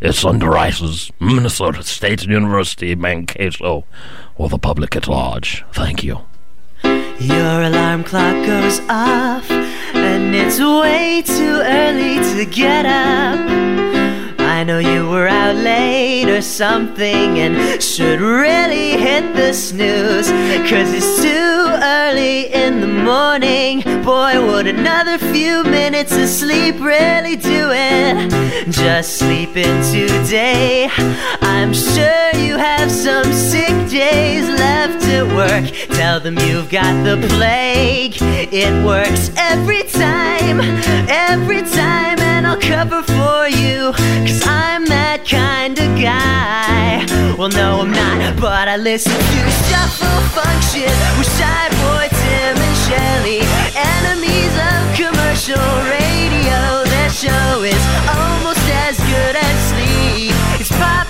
It's underwriters, Minnesota State University, Mankato, or the public at large. Thank you. Your alarm clock goes off, and it's way too early to get up. I know you were out late or something and should really hit the snooze. Cause it's too early in the morning. Boy, would another few minutes of sleep really do it? Just sleep in today. I'm sure you have some sick days left at work. Tell them you've got the plague. It works every time, every time, Cover for you. Cause I'm that kind of guy. Well, no, I'm not, but I listen to Shuffle Function with Shy Boy Tim and Shelly. Enemies of commercial radio. Their show is almost as good as sleep. It's pop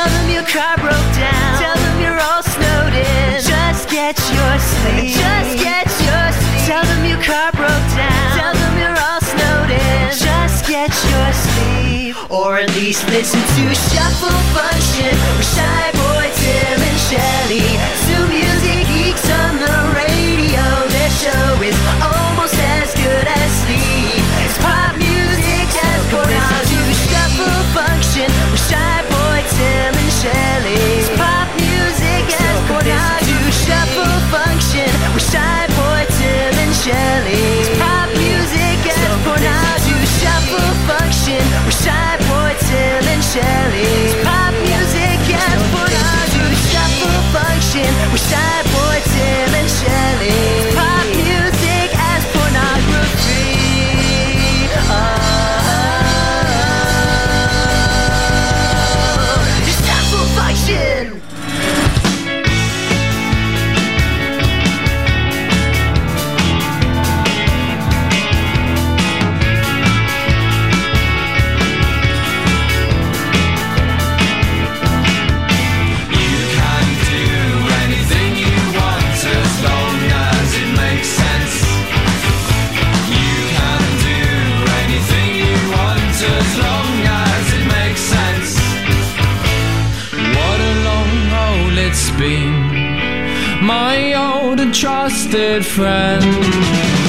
Tell them your car broke down. Tell them you're all snowed in. Just get your sleep. Just get your sleep. Tell them your car broke down. Tell them you're all snowed in. Just get your sleep. Or at least listen to Shuffle Function with Shy Boy Tim and Shelly. Two music geeks on the radio. Their show is almost as good as sleep. It's pop music as pornography. Shuffle Function with Shy Boy Tim and Shelly. It's pop music as pornography. Shuffle Function with Shy Boy Tim and Shelly. It's pop music as pornography. Shuffle Function with Shy Boy Tim and Shelly. It's pop music as pornography. Shuffle Function with Shy Boy Tim and Shelly. Old and trusted friend.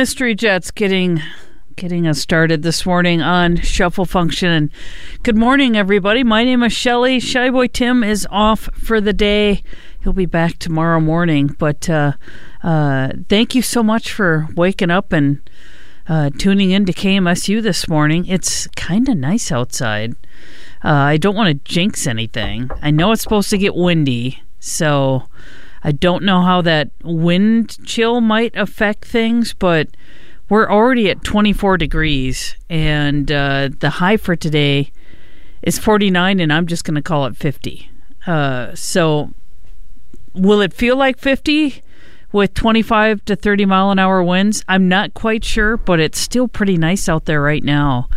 Mystery jets getting getting us started this morning on shuffle function. And good morning, everybody. My name is Shelly. Shyboy Tim is off for the day. He'll be back tomorrow morning. But uh, uh, thank you so much for waking up and uh, tuning in to KMSU this morning. It's kind of nice outside. Uh, I don't want to jinx anything. I know it's supposed to get windy, so I don't know how that wind chill might affect things, but we're already at 24 degrees, and uh, the high for today is 49, and I'm just going to call it 50. Uh, so, will it feel like 50 with 25 to 30 mile an hour winds? I'm not quite sure, but it's still pretty nice out there right now.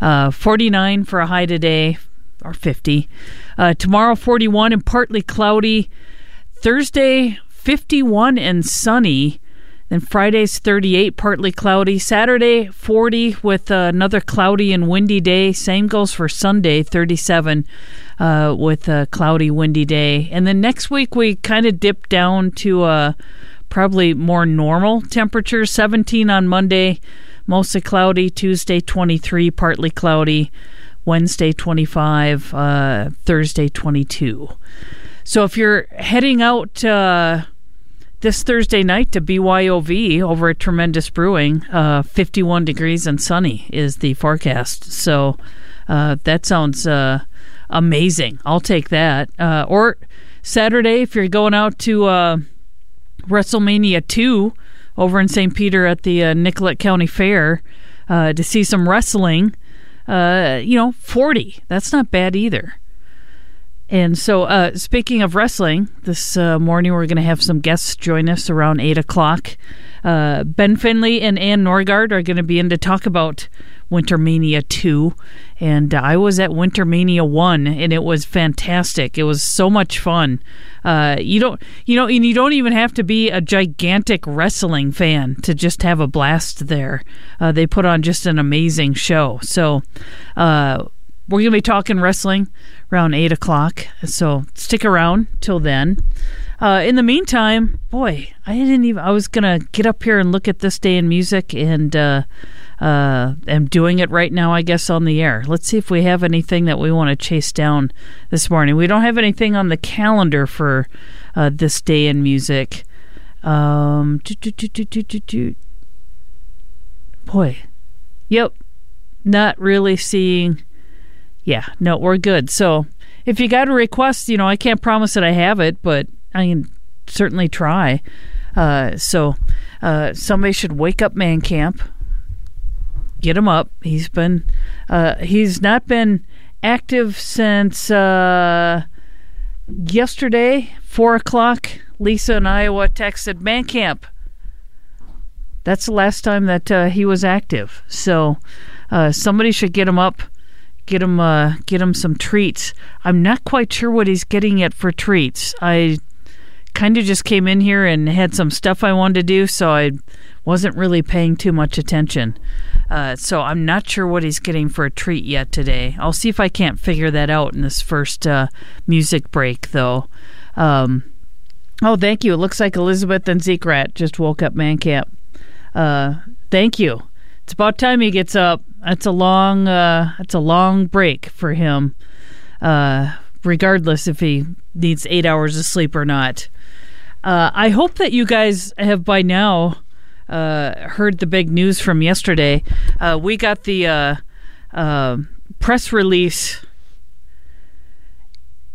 Uh, 49 for a high today, or 50. Uh, tomorrow, 41 and partly cloudy. Thursday, 51 and sunny. Then Friday's 38, partly cloudy. Saturday, 40 with uh, another cloudy and windy day. Same goes for Sunday, 37 uh, with a cloudy, windy day. And then next week, we kind of dip down to uh, probably more normal temperatures 17 on Monday, mostly cloudy. Tuesday, 23, partly cloudy. Wednesday, 25. Uh, Thursday, 22. So if you're heading out uh, this Thursday night to BYOV over at Tremendous Brewing, uh, 51 degrees and sunny is the forecast. So uh, that sounds uh, amazing. I'll take that. Uh, or Saturday, if you're going out to uh, WrestleMania 2 over in St. Peter at the Nicollet County Fair to see some wrestling, you know, 40. That's not bad either. And so, uh, speaking of wrestling, this uh, morning we're going to have some guests join us around 8 o'clock. Uh, ben Finley and Ann Norgard are going to be in to talk about Winter Mania 2. And I was at Winter Mania 1, and it was fantastic. It was so much fun. Uh, you don't, you know, and you don't even have to be a gigantic wrestling fan to just have a blast there. Uh, they put on just an amazing show. So, uh, we're going to be talking wrestling around 8 o'clock. So stick around till then. Uh, in the meantime, boy, I didn't even. I was gonna get up here and look at this day in music, and uh, uh, am doing it right now. I guess on the air. Let's see if we have anything that we want to chase down this morning. We don't have anything on the calendar for uh, this day in music. Um, boy, yep, not really seeing yeah, no, we're good. So if you got a request, you know, I can't promise that I have it, but I can certainly try. Uh, so uh, somebody should wake up Man Camp, get him up. He's been, uh, he's not been active since uh, yesterday, four o'clock. Lisa in Iowa texted Man Camp. That's the last time that uh, he was active. So uh, somebody should get him up get him uh, get him some treats. I'm not quite sure what he's getting yet for treats. I kind of just came in here and had some stuff I wanted to do, so I wasn't really paying too much attention. Uh, so I'm not sure what he's getting for a treat yet today. I'll see if I can't figure that out in this first uh, music break, though. Um, oh, thank you. It looks like Elizabeth and Zeke Rat just woke up Man Camp. Uh, thank you. It's about time he gets up. That's a long uh, that's a long break for him. Uh, regardless if he needs eight hours of sleep or not. Uh, I hope that you guys have by now uh, heard the big news from yesterday. Uh, we got the uh, uh, press release,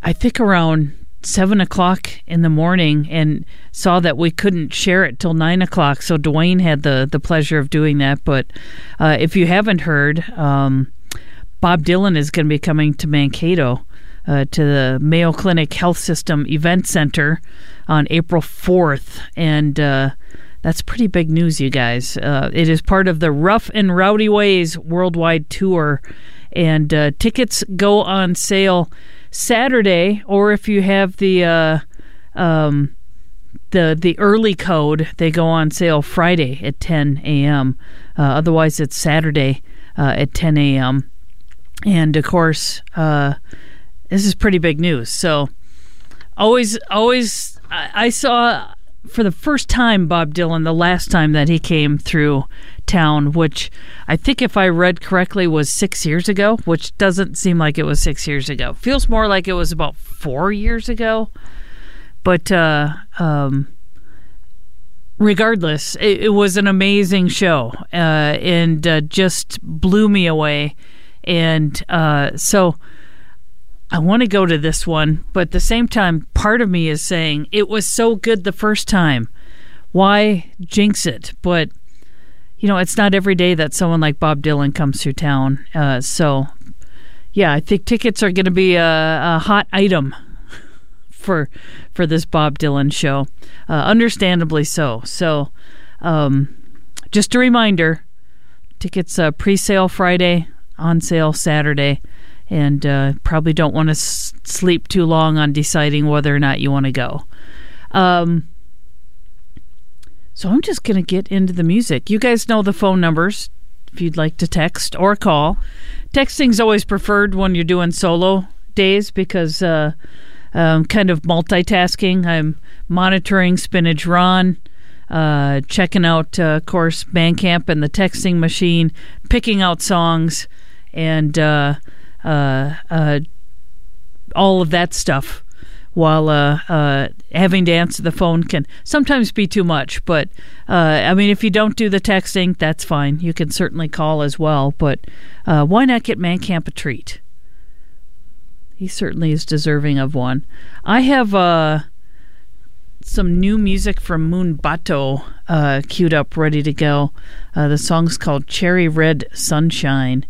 I think around seven o'clock in the morning, and saw that we couldn't share it till nine o'clock. So Dwayne had the the pleasure of doing that. But uh, if you haven't heard, um, Bob Dylan is going to be coming to Mankato. Uh, to the Mayo Clinic Health System Event Center on April 4th. And uh, that's pretty big news, you guys. Uh, it is part of the Rough and Rowdy Ways worldwide tour. And uh, tickets go on sale Saturday, or if you have the. Uh, um, the the early code they go on sale Friday at 10 a.m. Uh, otherwise, it's Saturday uh, at 10 a.m. And of course, uh, this is pretty big news. So always, always, I, I saw for the first time Bob Dylan the last time that he came through town, which I think if I read correctly was six years ago, which doesn't seem like it was six years ago. Feels more like it was about four years ago. But uh, um, regardless, it, it was an amazing show uh, and uh, just blew me away. And uh, so I want to go to this one, but at the same time, part of me is saying it was so good the first time. Why jinx it? But you know, it's not every day that someone like Bob Dylan comes through town. Uh, so, yeah, I think tickets are going to be a, a hot item for for this Bob Dylan show. Uh, understandably so. So, um, just a reminder: tickets uh, pre-sale Friday, on sale Saturday, and uh, probably don't want to s- sleep too long on deciding whether or not you want to go. Um, so I'm just going to get into the music. You guys know the phone numbers if you'd like to text or call. Texting's always preferred when you're doing solo days because uh, um, kind of multitasking. I'm monitoring Spinitron, uh, checking out, uh, of course, Bandcamp and the texting machine, picking out songs, and uh, uh, uh, all of that stuff while uh, having to answer the phone can sometimes be too much. But I mean, if you don't do the texting, that's fine. You can certainly call as well. But why not get Mancamp a treat? He certainly is deserving of one. I have uh, some new music from Moon Bato uh, queued up, ready to go. the song's called Cherry Red Sunshine,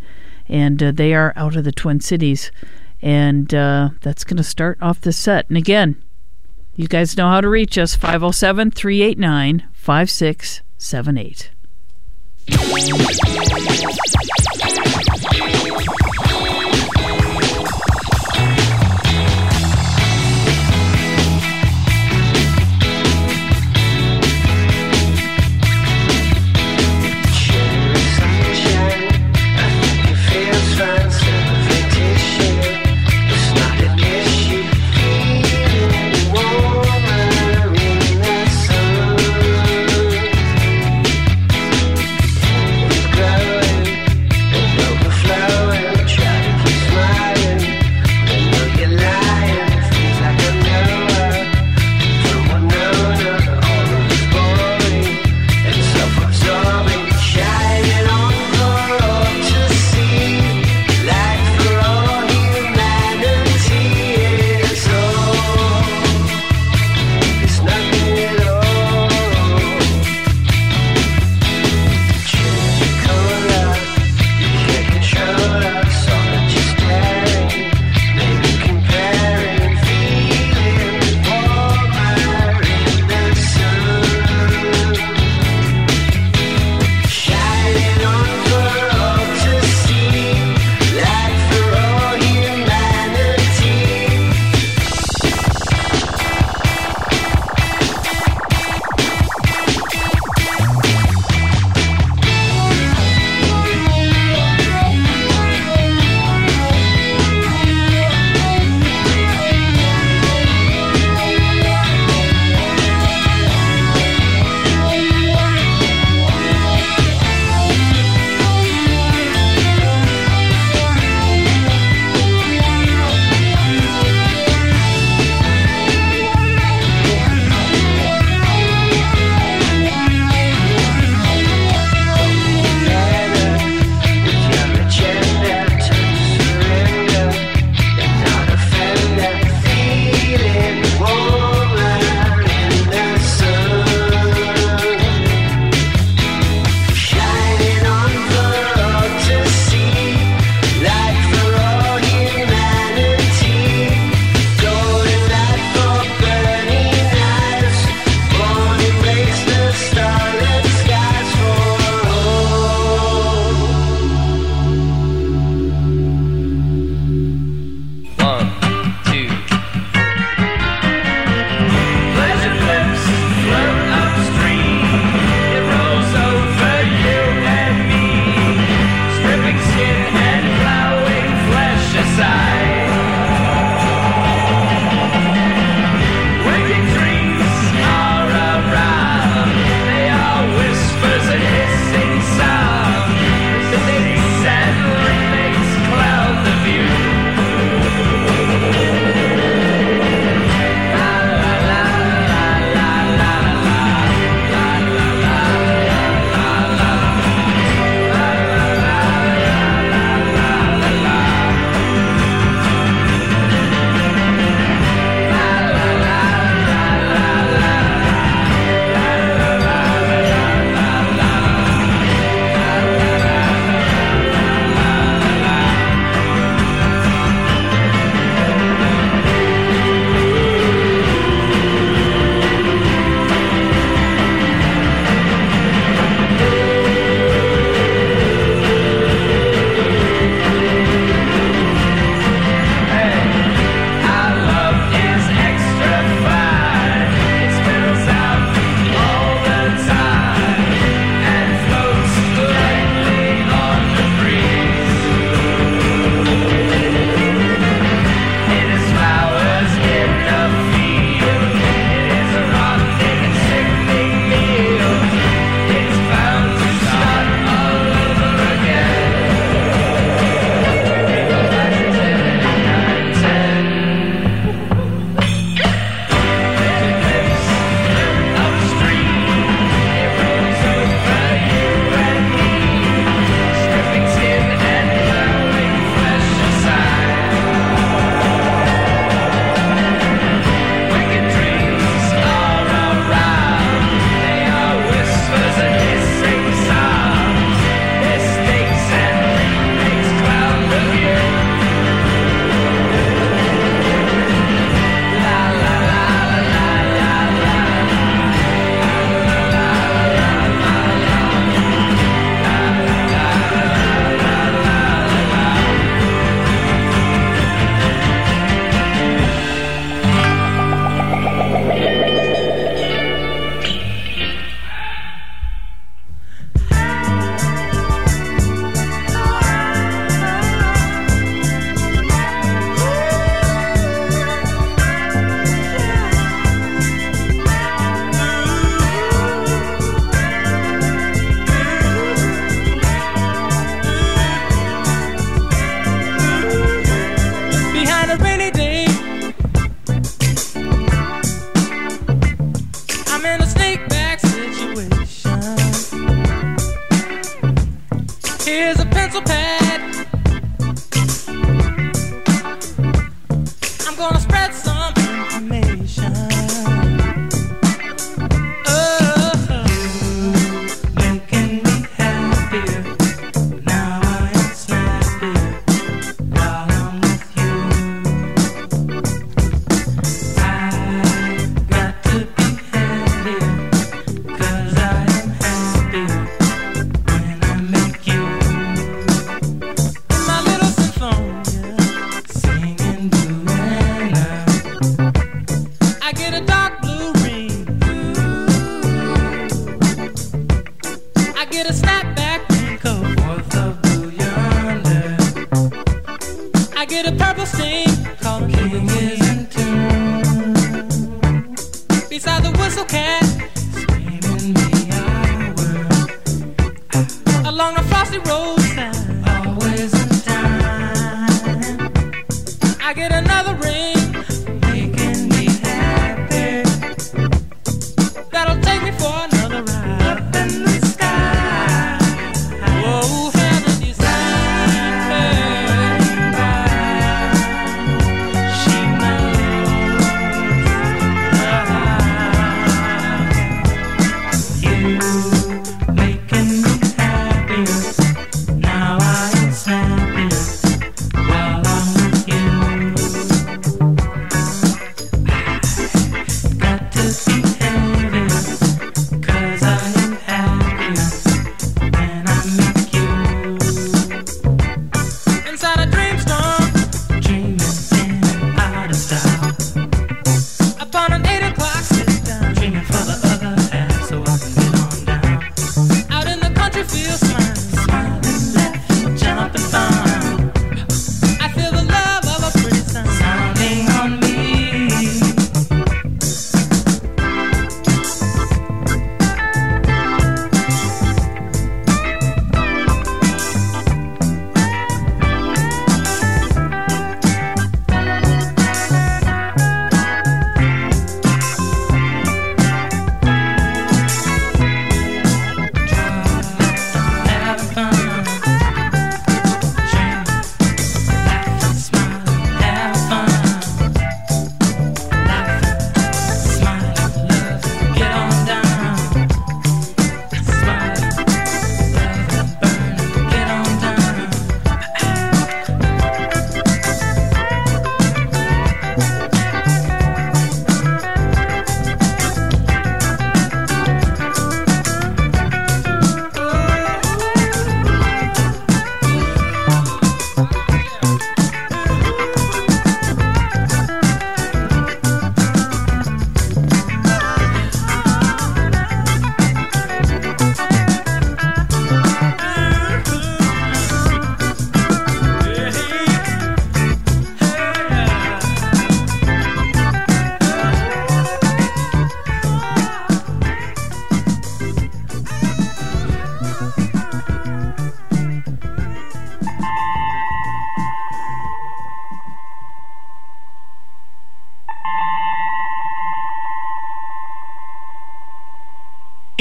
and they are out of the Twin Cities and uh, that's going to start off the set. And again, you guys know how to reach us 507 389 5678.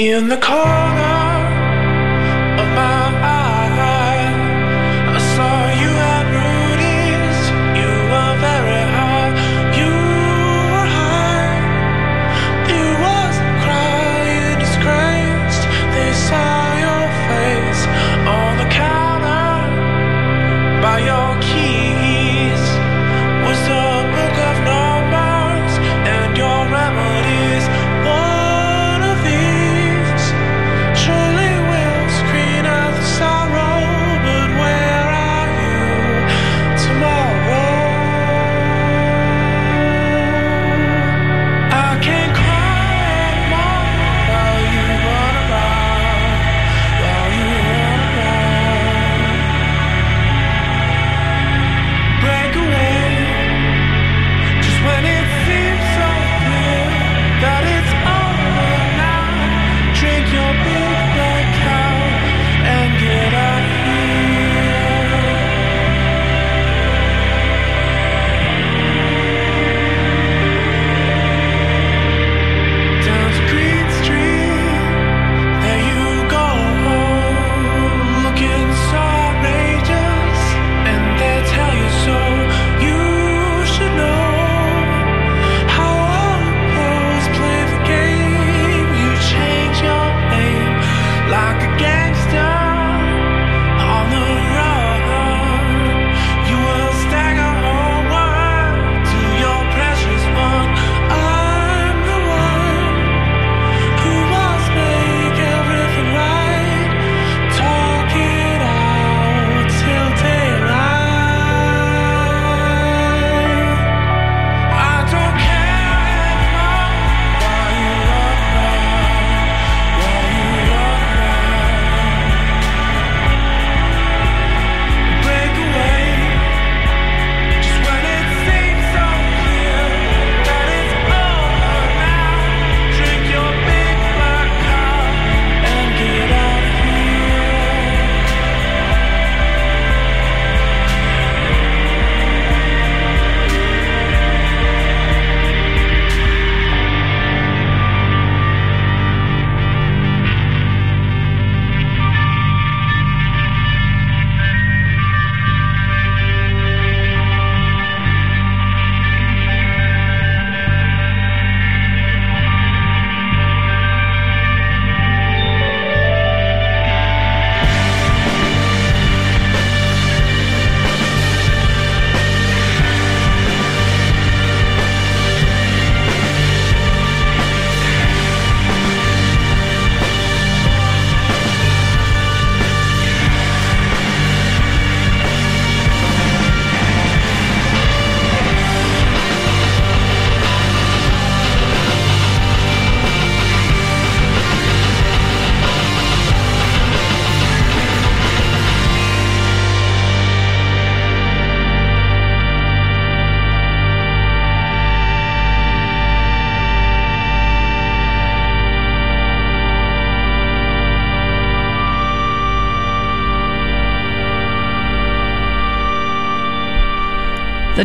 In the corner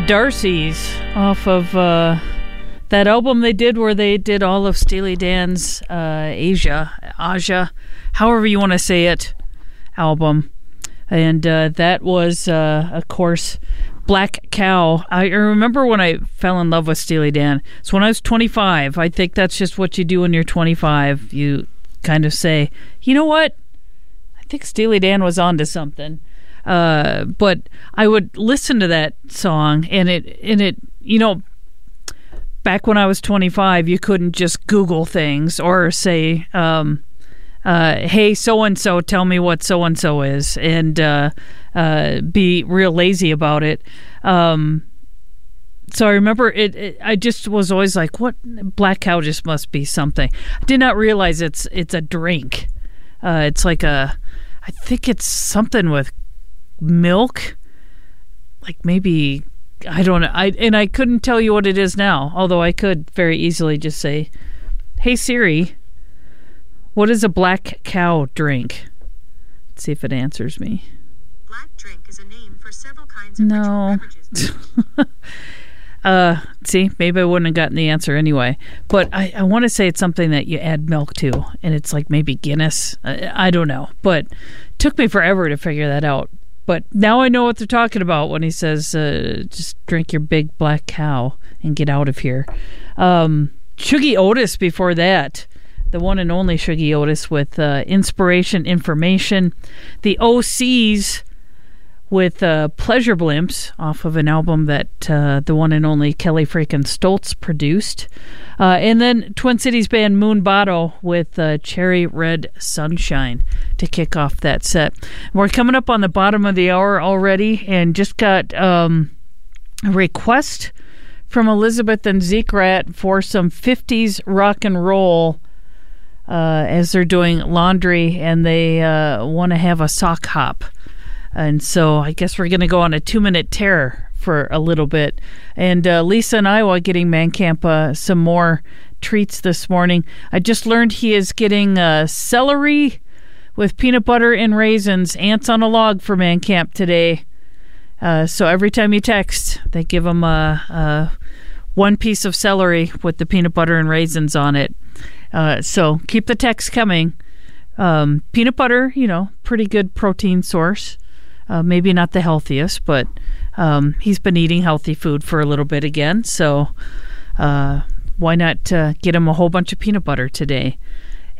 Darcys off of uh, that album they did where they did all of Steely Dan's uh, Asia, Aja, however you want to say it, album. And uh, that was, uh, of course, Black Cow. I remember when I fell in love with Steely Dan. So when I was 25, I think that's just what you do when you're 25. You kind of say, you know what? I think Steely Dan was onto something. Uh, but I would listen to that song, and it and it you know, back when I was 25, you couldn't just Google things or say, um, uh, "Hey, so and so, tell me what so and so is," and uh, uh, be real lazy about it. Um, so I remember it, it. I just was always like, "What black cow just must be something." I did not realize it's it's a drink. Uh, it's like a, I think it's something with milk, like maybe I don't know. I and I couldn't tell you what it is now, although I could very easily just say, "Hey Siri, what does a black cow drink?" Let's see if it answers me. Black drink is a name for several kinds of No. beverages. Uh, see, maybe I wouldn't have gotten the answer anyway. But I, I want to say it's something that you add milk to, and it's like maybe Guinness. I, I don't know, but took me forever to figure that out. But now I know what they're talking about when he says, uh, "Just drink your big black cow and get out of here." Um, Shuggie Otis before that, the one and only Shuggie Otis with uh, inspiration, information, the OCs with uh, Pleasure Blimps off of an album that uh, the one and only Kelley freaking Stoltz produced. Uh, and then Twin Cities band Moon Botto with uh, Cherry Red Sunshine to kick off that set. We're coming up on the bottom of the hour already and just got um, a request from Elizabeth and Zeke Rat for some 50s rock and roll. Uh, as they're doing laundry and they uh, want to have a sock hop. And so I guess we're going to go on a two minute tear for a little bit. And uh, Lisa and I, while getting Man Camp uh, some more treats this morning, I just learned he is getting uh, celery with peanut butter and raisins, ants on a log for Man Camp today. Uh, so every time you text, they give him a, a one piece of celery with the peanut butter and raisins on it. Uh, so keep the text coming. Um, peanut butter, you know, pretty good protein source. Uh, maybe not the healthiest, but um, he's been eating healthy food for a little bit again. So uh, why not uh, get him a whole bunch of peanut butter today?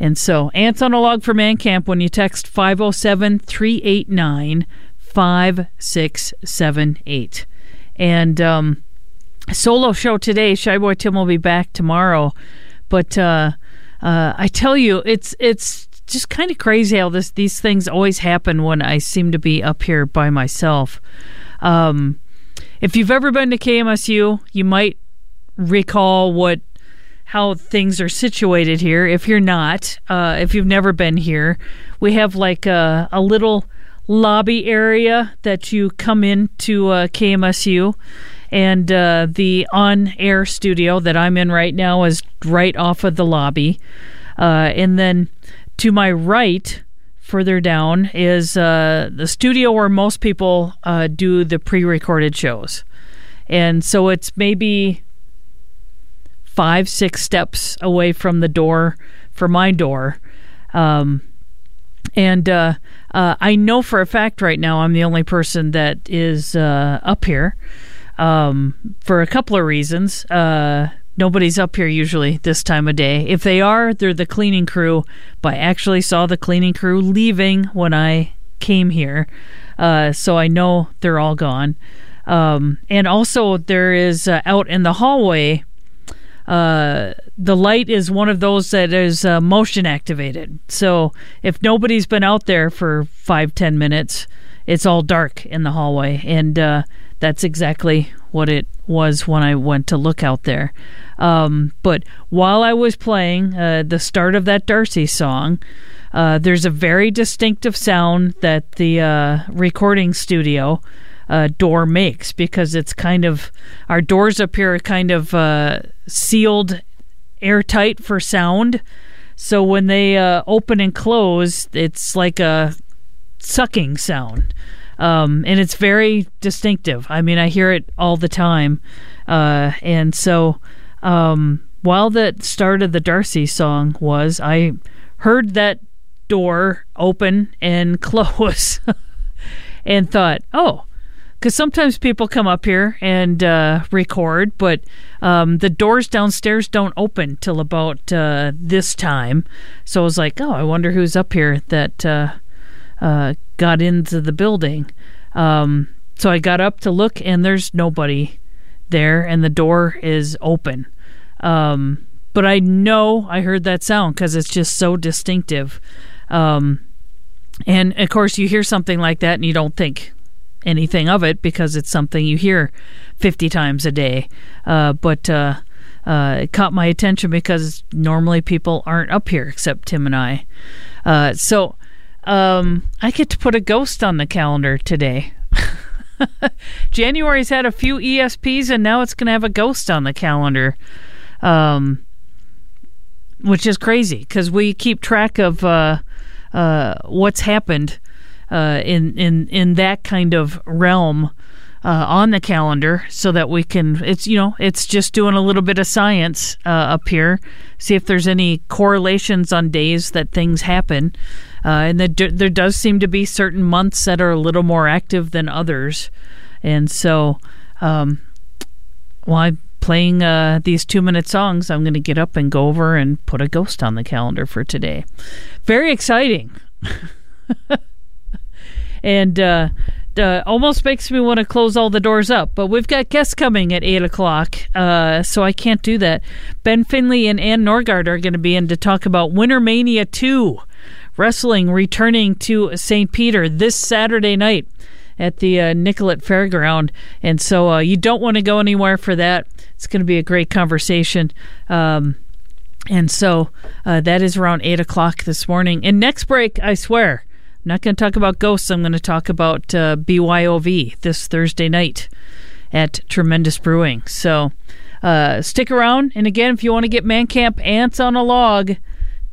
And so, ants on a log for Man Camp when you text 507 389 5678. And um, solo show today. Shy Boy Tim will be back tomorrow. But uh, uh, I tell you, it's it's just kind of crazy how this these things always happen when I seem to be up here by myself. Um, if you've ever been to KMSU, you might recall what how things are situated here. If you're not, uh, if you've never been here, we have like a, a little lobby area that you come into uh, KMSU. And uh, the on air studio that I'm in right now is right off of the lobby. Uh, and then to my right, further down, is uh, the studio where most people uh, do the pre recorded shows. And so it's maybe five, six steps away from the door for my door. Um, and uh, uh, I know for a fact right now I'm the only person that is uh, up here um, for a couple of reasons. Uh, nobody's up here usually this time of day. If they are, they're the cleaning crew. But I actually saw the cleaning crew leaving when I came here, uh, so I know they're all gone. Um, and also, there is uh, out in the hallway. Uh, the light is one of those that is uh, motion activated. So if nobody's been out there for five ten minutes, it's all dark in the hallway, and uh, that's exactly what it was when I went to look out there. Um, but while I was playing uh, the start of that Darcy song, uh, there's a very distinctive sound that the uh, recording studio uh, door makes because it's kind of our doors up here are kind of uh, sealed airtight for sound. So when they uh, open and close, it's like a sucking sound. Um, and it's very distinctive. I mean, I hear it all the time, uh, and so um, while the start of the Darcy song was, I heard that door open and close, and thought, oh. Because sometimes people come up here and uh, record, but um, the doors downstairs don't open till about uh, this time. So I was like, oh, I wonder who's up here that uh, got into the building. Um, so I got up to look, and there's nobody there, and the door is open. Um, but I know I heard that sound because it's just so distinctive. Um, and of course, you hear something like that, and you don't think anything of it because it's something you hear 50 times a day. Uh, but uh, uh, it caught my attention because normally people aren't up here except Tim and I. Uh, so um, I get to put a ghost on the calendar today. January's had a few ESPs and now it's going to have a ghost on the calendar. Um, which is crazy because we keep track of uh, uh, what's happened uh, in in in that kind of realm uh, on the calendar, so that we can. It's you know it's just doing a little bit of science uh, up here, see if there's any correlations on days that things happen, uh, and that there does seem to be certain months that are a little more active than others, and so. Um, while I'm playing uh, these two minute songs, I'm going to get up and go over and put a ghost on the calendar for today. Very exciting. and uh, almost makes me want to close all the doors up. But we've got guests coming at 8 o'clock, uh, so I can't do that. Ben Finley and Ann Norgard are going to be in to talk about Winter Mania 2 wrestling returning to St. Peter this Saturday night at the uh, Nicollet Fairground. And so uh, you don't want to go anywhere for that. It's going to be a great conversation. Um, and so uh, that is around 8 o'clock this morning. And next break, I swear, not going to talk about ghosts. I'm going to talk about uh, BYOV this Thursday night at Tremendous Brewing. So uh, stick around. And again, if you want to get Man Camp Ants on a log,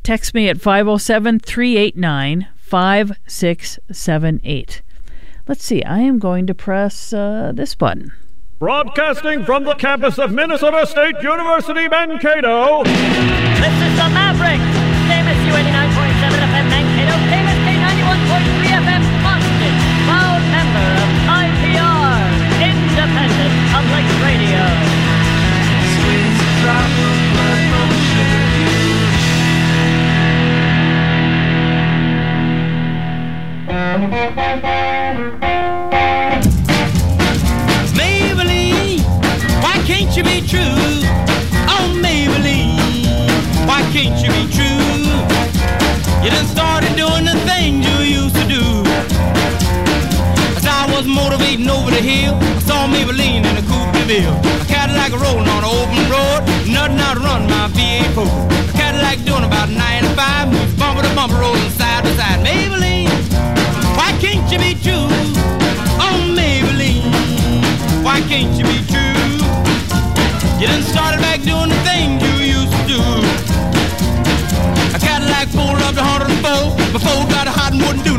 text me at 507 389 5678. Let's see, I am going to press uh, this button. Broadcasting from the campus of Minnesota State University Mankato. This is the Maverick. KMSU 89.7 FM Mankato, KMSK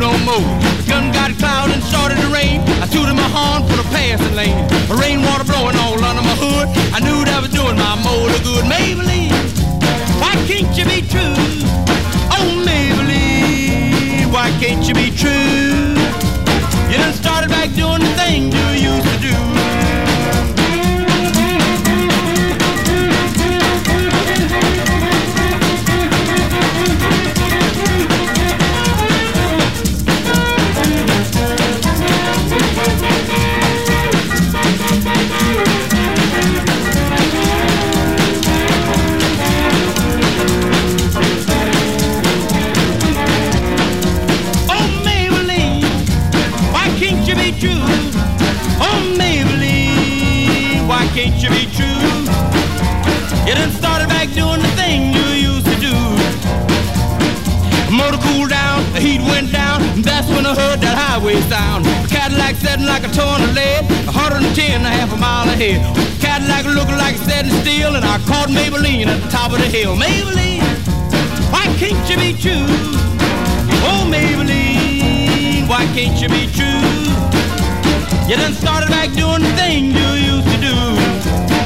no more. The gun got cloud and started to rain. I tooted my horn for the passing lane. Rainwater blowing all under my hood. I knew that was doing my motor good. Maybelline, why can't you be true? Oh, Maybelline, why can't you be true? You done started back doing the things you when I heard that highway sound. Cadillac setting like a ton of lead, 110 and a half a mile ahead. Cadillac looking like it's setting still, and I caught Maybelline at the top of the hill. Maybelline, why can't you be true? Oh, Maybelline, why can't you be true? You done started back doing the thing you used to do.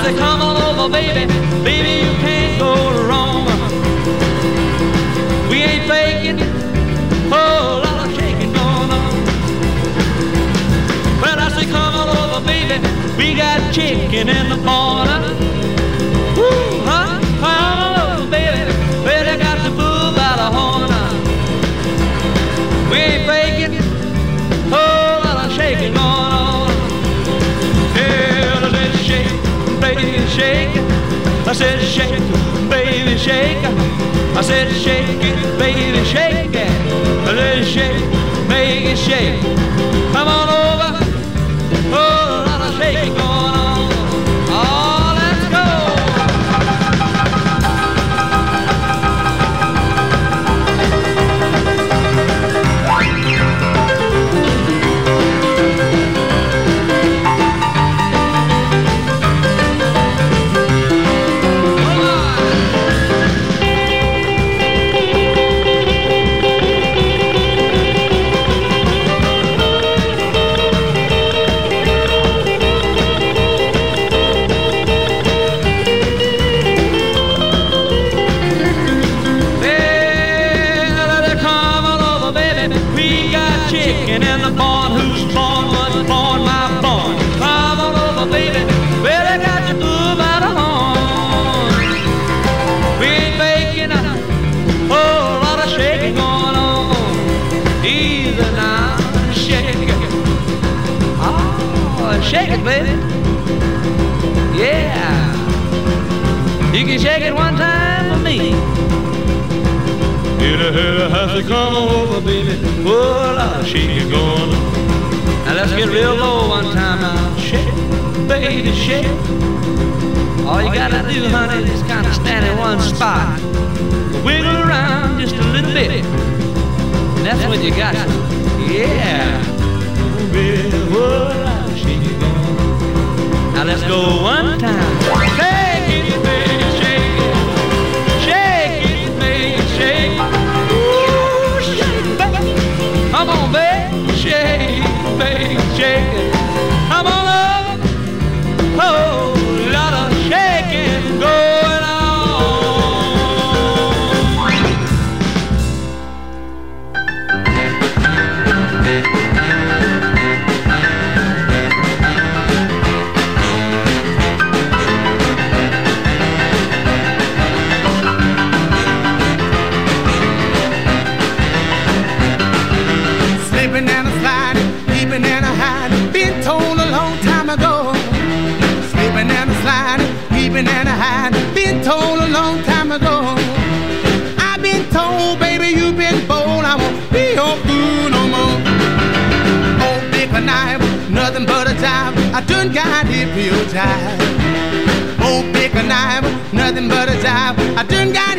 I say, come on over, baby. Baby, you can't go wrong. We ain't faking. Whole lot of shaking going on. Well, I say, come on over, baby. We got chicken in the corner. Woo, I said shake, baby, shake. I said shake it, baby, shake it. I said shake, baby, shake. Come on over. You shake it one time for me. Hit a hit a has to come over, baby. Oh, Lord, shake it going on. Now let's get real low one time now. Shake, baby, shake. All you gotta do, honey, is kind of stand in one spot. Wiggle around just a little bit. And that's when you got. Yeah. Baby, oh, Lord, shake it going on. Now let's go one time. Shake it, I done got hit for your jive. Oh, big knife, nothing but a jive. I done got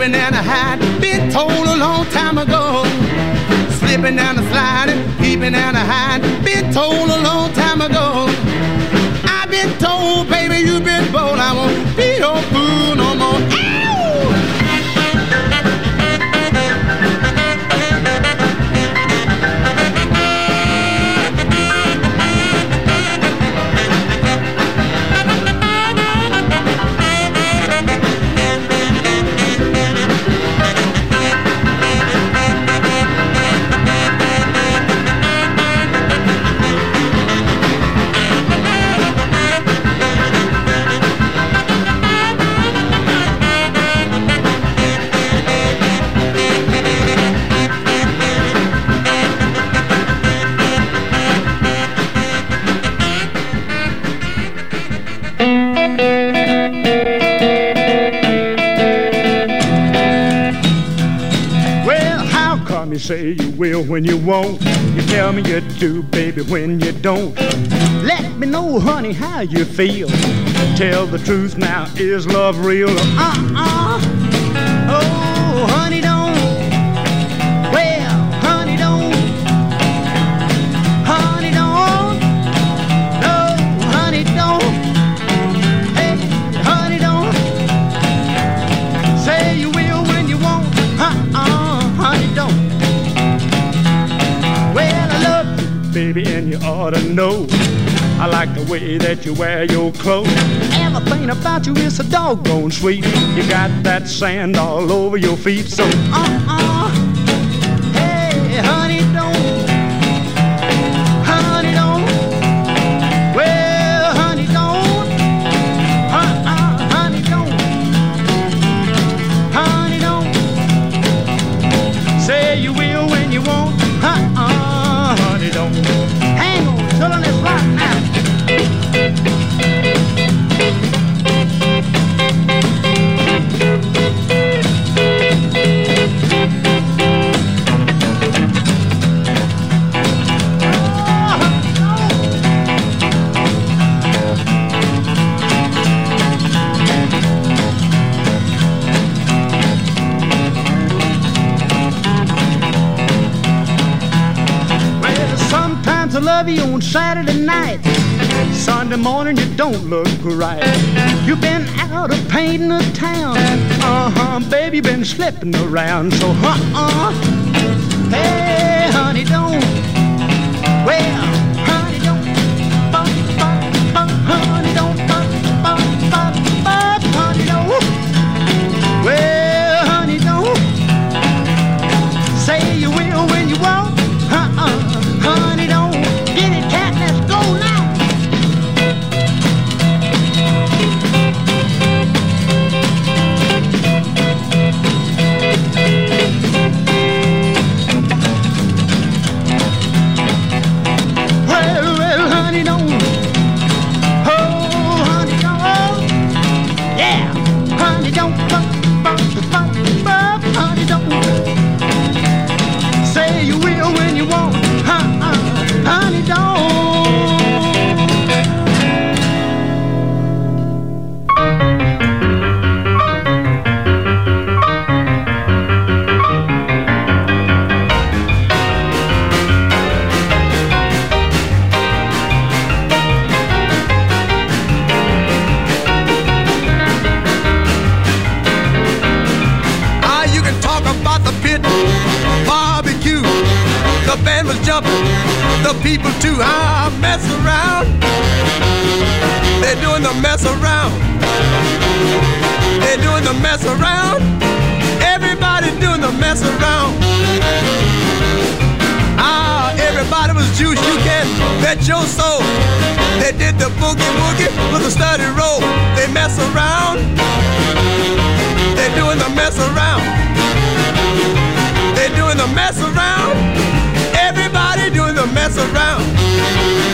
sliding, peeping and a hiding. Been told a long time ago. Slipping and a sliding, peeping a. Been told a long time ago. I've been told, baby, you've been bold. I won't say you will when you won't. You tell me you do, baby, when you don't. Let me know, honey, how you feel. Tell the truth now, is love real? Uh-uh. Way that you wear your clothes. Everything about you is so doggone sweet. You got that sand all over your feet, so uh-uh. Hey, morning you don't look right. You've been out of painting the town. Uh-huh, baby, you've been slipping around. So, uh-uh. Hey, honey, don't. Well, honey, don't. Bum, bum, bum, honey, doing the mess around. They're doing the mess around. Everybody doing the mess around. Ah, everybody was juice. You can bet your soul. They did the boogie woogie with a study roll. They mess around. They're doing the mess around. They're doing the mess around. Everybody doing the mess around.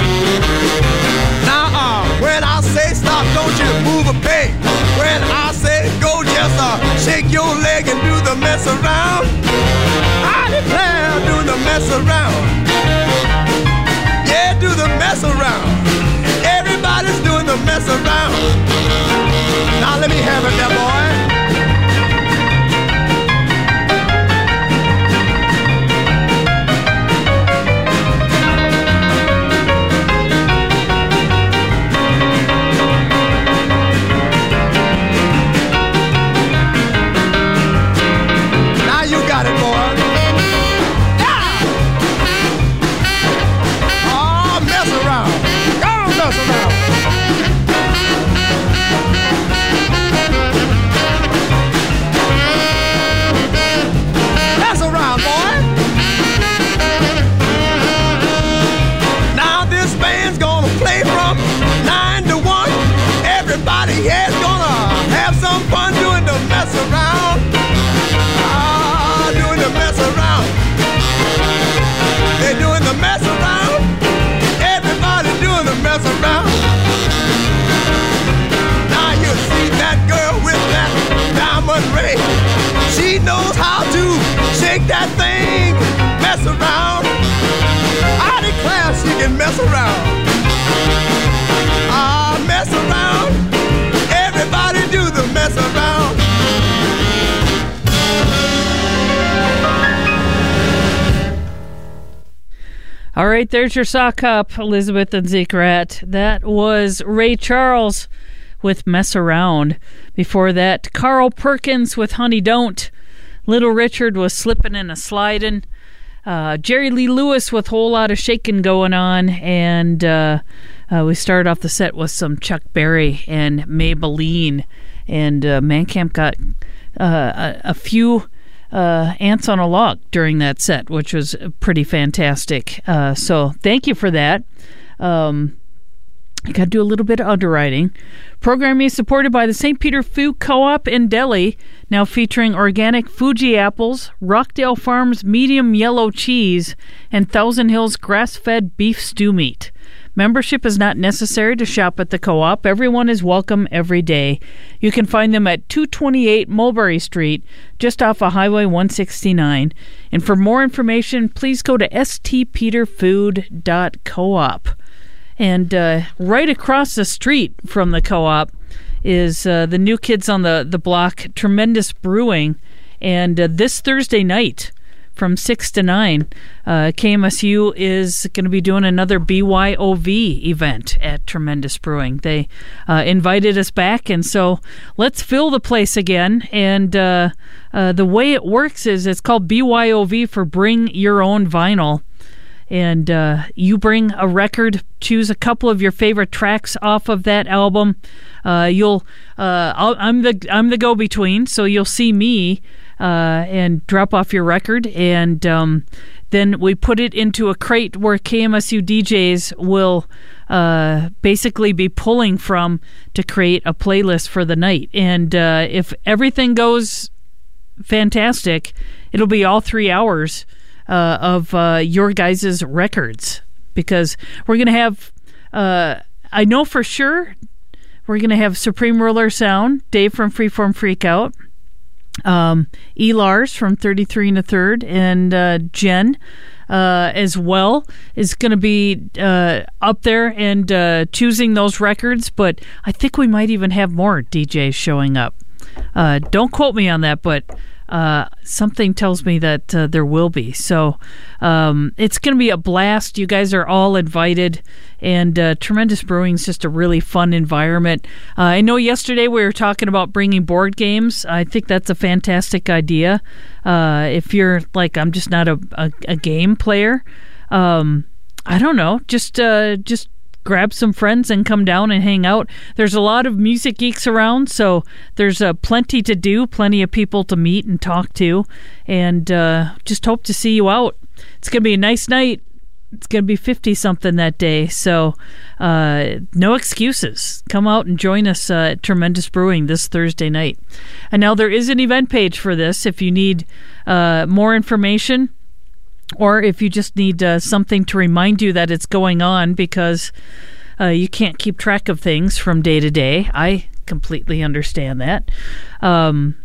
Stop, move a peg. When I say go, just uh, shake your leg and do the mess around. I declare, doing the mess around. Yeah, do the mess around. Everybody's doing the mess around. Now let me have it, there, boy. knows how to shake that thing, mess around. I declare she can mess around. Ah, mess around. Everybody do the mess around. All right, there's your sock up, Elizabeth and Zeke Rat. That was Ray Charles with Mess Around. Before that, Carl Perkins with Honey Don't. Little Richard was slipping and a sliding. Uh, Jerry Lee Lewis with a Whole Lot of Shaking Going On. And uh, uh, we started off the set with some Chuck Berry and Maybelline. And uh, Man Camp got uh, a, a few uh, ants on a log during that set, which was pretty fantastic. Uh, so thank you for that. Um, I got to do a little bit of underwriting. Programming is supported by the St. Peter Food Co-op in Deli, now featuring organic Fuji apples, Rockdale Farms medium yellow cheese, and Thousand Hills grass-fed beef stew meat. Membership is not necessary to shop at the co-op. Everyone is welcome every day. You can find them at 228 Mulberry Street, just off of Highway 169. And for more information, please go to stpeterfood.coop. And uh, right across the street from the co-op is uh, the new kids on the the block, Tremendous Brewing, and uh, this Thursday night from six to nine, uh, KMSU is going to be doing another BYOV event at Tremendous Brewing. They uh, invited us back, and so let's fill the place again. And uh, uh, the way it works is it's called BYOV for Bring Your Own Vinyl and uh, you bring a record, choose a couple of your favorite tracks off of that album. Uh, you'll, uh, I'll, I'm the I'm the go between, so you'll see me uh, and drop off your record, and um, then we put it into a crate where KMSU DJs will uh, basically be pulling from to create a playlist for the night. And uh, if everything goes fantastic, it'll be all three hours uh, of uh, your guys' records because we're going to have, uh, I know for sure, we're going to have Supreme Ruler Sound, Dave from Freeform Freakout, um, E. Lars from 33 and a third, and uh, Jen. Uh, as well is going to be uh, up there and choosing those records, but I think we might even have more DJs showing up. Don't quote me on that, but uh, something tells me that uh, there will be. So um, it's going to be a blast. You guys are all invited, and uh, Tremendous Brewing is just a really fun environment. Uh, I know yesterday we were talking about bringing board games. I think that's a fantastic idea. Uh, if you're like, I'm just not a, a, a game player. Um, I don't know. Just uh, just grab some friends and come down and hang out. There's a lot of music geeks around, so there's uh, plenty to do, plenty of people to meet and talk to, and uh, just hope to see you out. It's going to be a nice night. It's going to be 50 something that day, so uh, no excuses. Come out and join us uh, at Tremendous Brewing this Thursday night. And now there is an event page for this if you need uh, more information or if you just need uh, something to remind you that it's going on because uh, you can't keep track of things from day to day. I completely understand that. Um,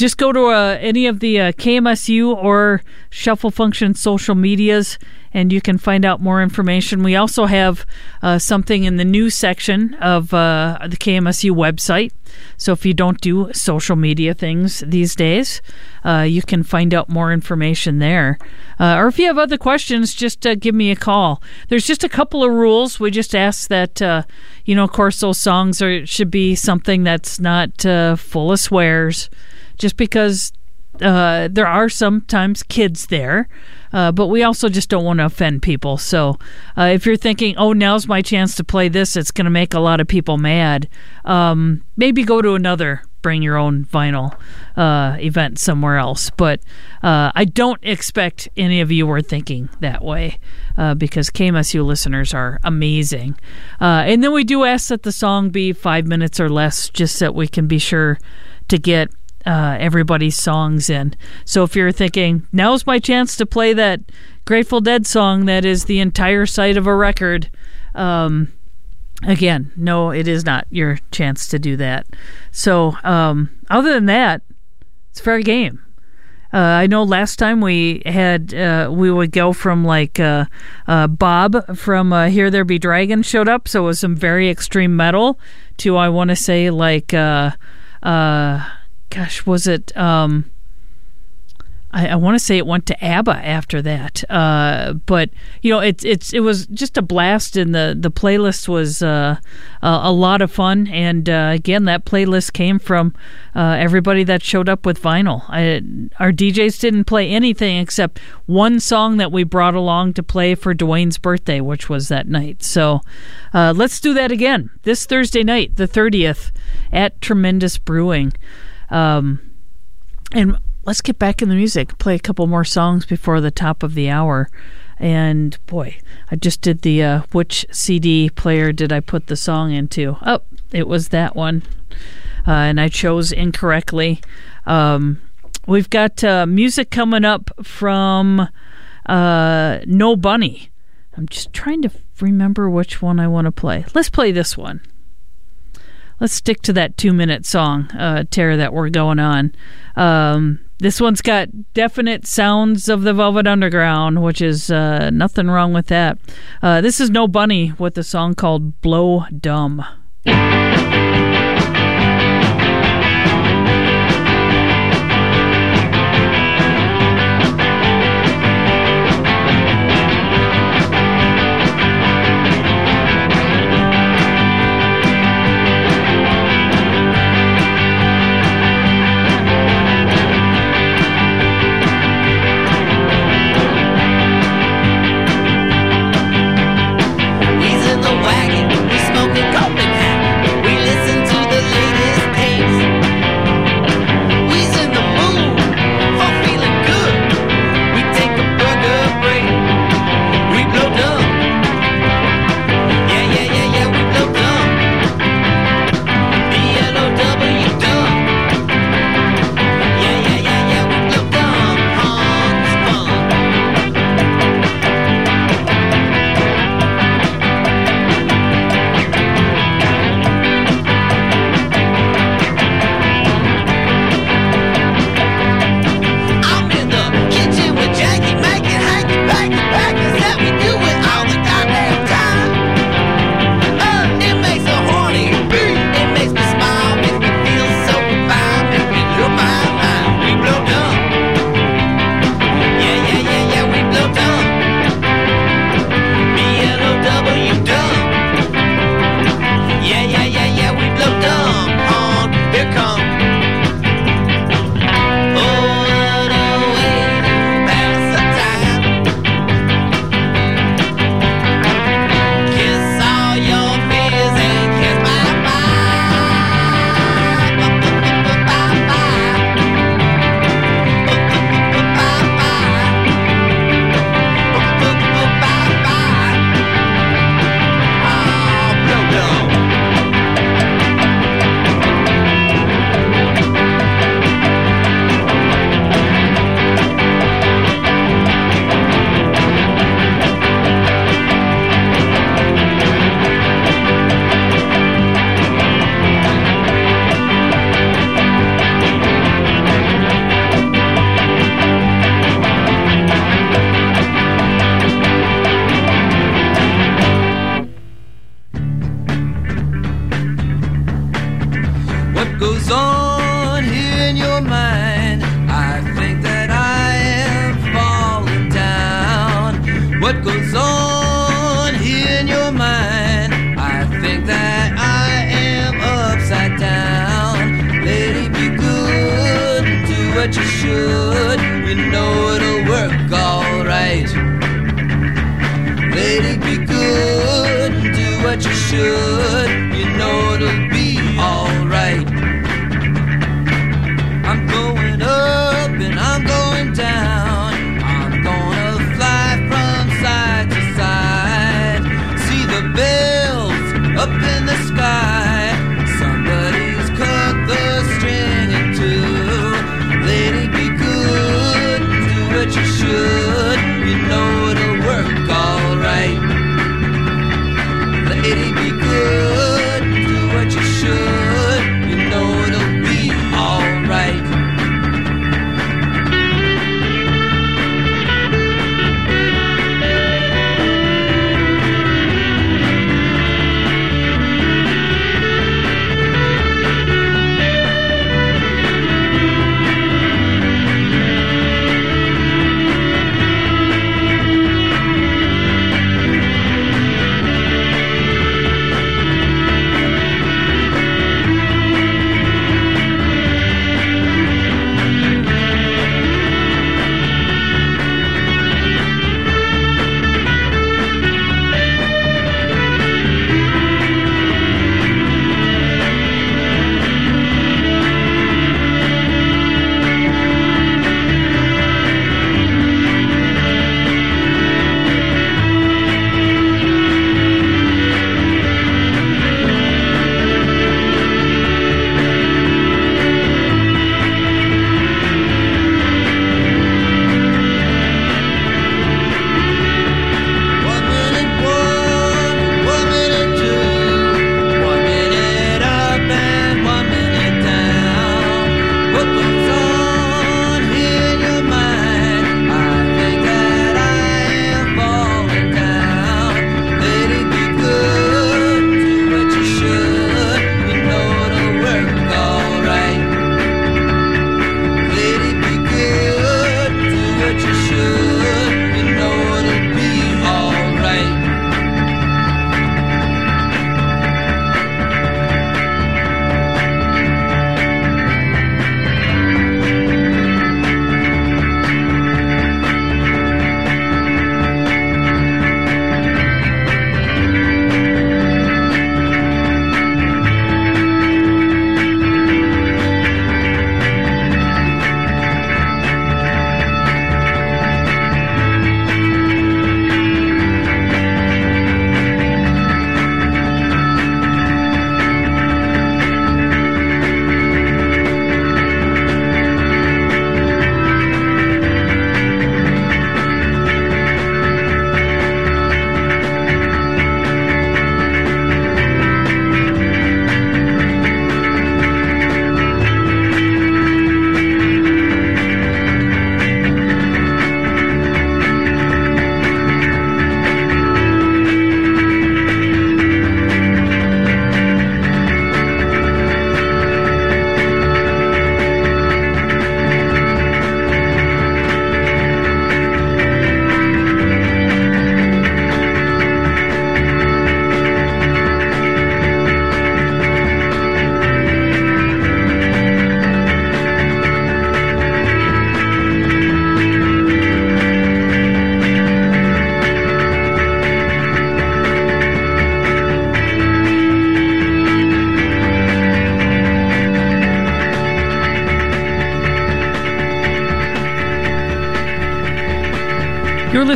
just go to uh, any of the uh, KMSU or Shuffle Function social medias and you can find out more information. We also have uh, something in the news section of uh, the KMSU website. So if you don't do social media things these days, uh, you can find out more information there. Uh, or if you have other questions, just uh, give me a call. There's just a couple of rules. We just ask that, uh, you know, of course, those songs are should be something that's not full of swears, just because uh, there are sometimes kids there, uh, but we also just don't want to offend people. So uh, if you're thinking, oh, now's my chance to play this, it's going to make a lot of people mad, um, maybe go to another bring your own vinyl uh, event somewhere else. But uh, I don't expect any of you were thinking that way uh, because KMSU listeners are amazing. and then we do ask that the song be five minutes or less just so that we can be sure to get uh, everybody's songs in. So if you're thinking, now's my chance to play that Grateful Dead song that is the entire side of a record, um, again, no, it is not your chance to do that. So um, other than that, it's fair game. Uh, I know last time we had uh, we would go from like uh, uh, Bob from uh, Here There Be Dragon showed up, so it was some very extreme metal. To I want to say like, uh, uh, gosh, was it? Um, I, I want to say it went to ABBA after that, uh, but you know, it's it's it was just a blast, and the the playlist was uh, a, a lot of fun. And uh, again, that playlist came from uh, everybody that showed up with vinyl. I, our DJs didn't play anything except one song that we brought along to play for Dwayne's birthday, which was that night. So uh, let's do that again this Thursday night, the thirtieth, at Tremendous Brewing. Um, and let's get back in the music. Play a couple more songs before the top of the hour. And boy, I just did the uh, which CD player did I put the song into? Oh, it was that one, uh, and I chose incorrectly. Um, we've got uh, music coming up from uh, Nobunny. I'm just trying to remember which one I want to play. Let's play this one let's stick to that two minute song, uh, Tara, that we're going on. Um, this one's got definite sounds of the Velvet Underground, which is uh, nothing wrong with that. Uh, this is Nobunny with a song called Blow Dumb.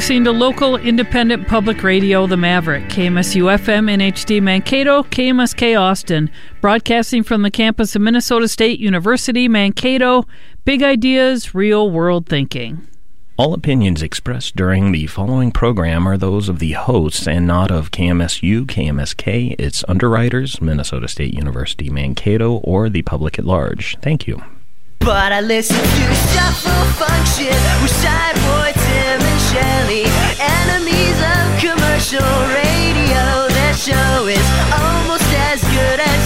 Listening to local independent public radio, The Maverick, KMSU FM, NHD Mankato, KMSK Austin, broadcasting from the campus of Minnesota State University, Mankato. Big ideas, real world thinking. All opinions expressed during the following program are those of the hosts and not of KMSU, KMSK, its underwriters, Minnesota State University Mankato, or the public at large. Thank you. But I listen to Shuffle Function with Sideboy, Tim, and Shelly. Enemies of commercial radio. Their show is almost as good as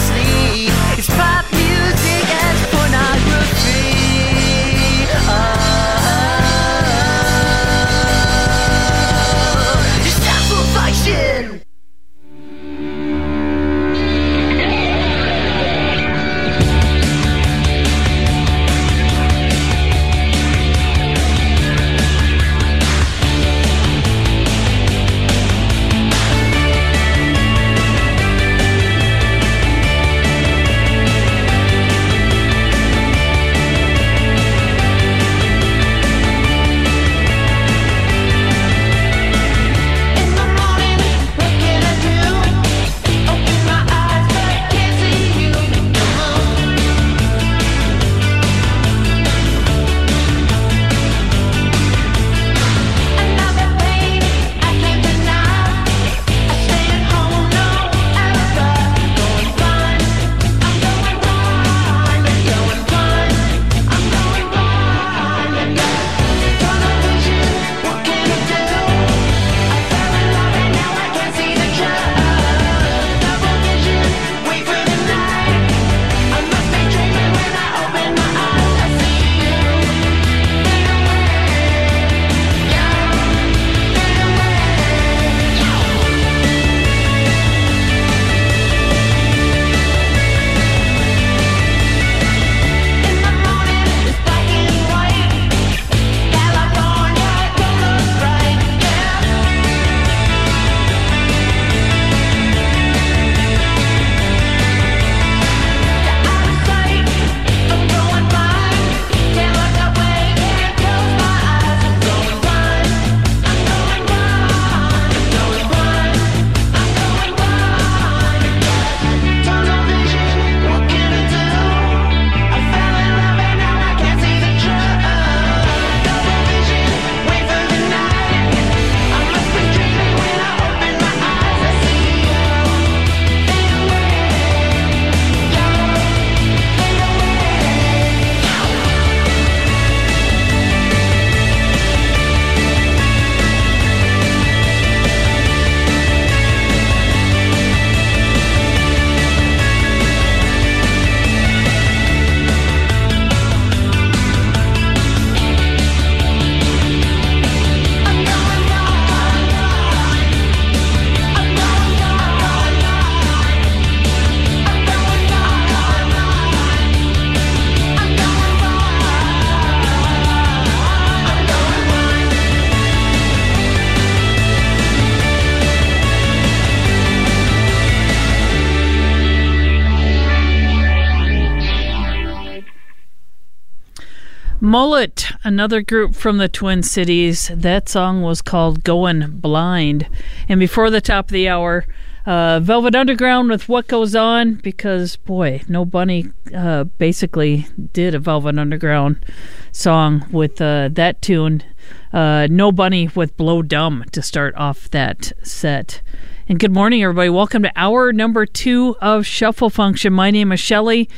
another group from the Twin Cities. That song was called Going Blind. And before the top of the hour, uh, Velvet Underground with What Goes On, because, boy, Nobunny uh, basically did a Velvet Underground song with uh, that tune. Uh, Nobunny with Blow Dumb to start off that set. And good morning, everybody. Welcome to hour number two of Shuffle Function. My name is Shelly.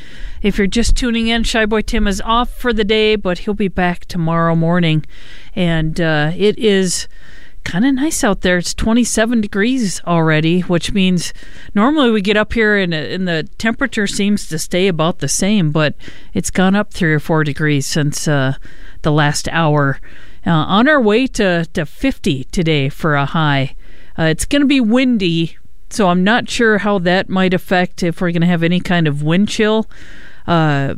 If you're just tuning in, Shy Boy Tim is off for the day, but he'll be back tomorrow morning. And uh, it is kind of nice out there. It's 27 degrees already, which means normally we get up here and, and the temperature seems to stay about the same, but it's gone up three or four degrees since uh, the last hour. Uh, on our way to, to 50 today for a high. Uh, it's going to be windy, so I'm not sure how that might affect if we're going to have any kind of wind chill. Uh,